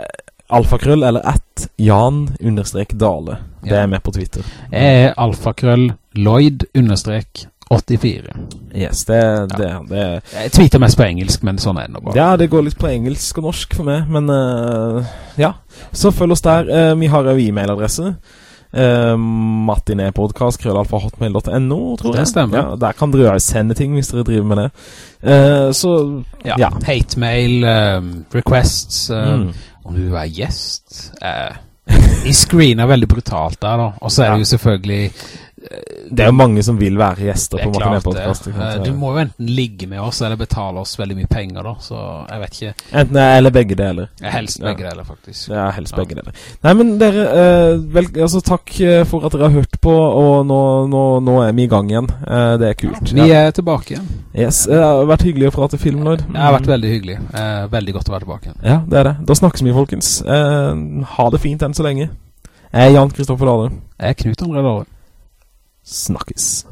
alfakrøll, eller at Jan understrek Dale. Det Ja. er med på Twitter. Jeg er alfakrøll Lloyd understrek 84. Yes, det, det, det Jeg tweeter mest på engelsk, men sånn er det nå bare. Ja, det går litt på engelsk og norsk for meg, men uh, ja. Så følg oss der. Uh, vi har jo e-mailadresse. Uh, Martinepodcast, krøllalfa.hotmail.no, tror jeg. Det stemmer. Ja, der kan dere sende ting hvis dere driver med det. Uh, så Ja. ja. Hatemail, um, requests, um, Mm. om du vil være gjest. Uh, de screener veldig brutalt der, da. Og så er det jo selvfølgelig Det er jo mange som vil være gjester på det. Eh, Du må jo enten ligge med oss eller betale oss veldig mye penger, da. Så jeg vet ikke. Enten eller begge deler. Helst helst Ja. begge deler, faktisk. Er helst Ja. begge deler. Nei, men dere, eh, vel, altså takk eh, for at dere har hørt på, og nå, nå, nå er vi i gang igjen. Det er kult. Vi er tilbake igjen. Yes, det har vært hyggelig å prate film, Lloyd. Det har vært veldig hyggelig. Veldig godt å være tilbake igjen. Ja, det er det. Da snakkes vi, folkens. Eh, ha det fint enn så lenge. Jeg er Jan Kristoffer Dale. Jeg er Knut André Dåre. Snakkes.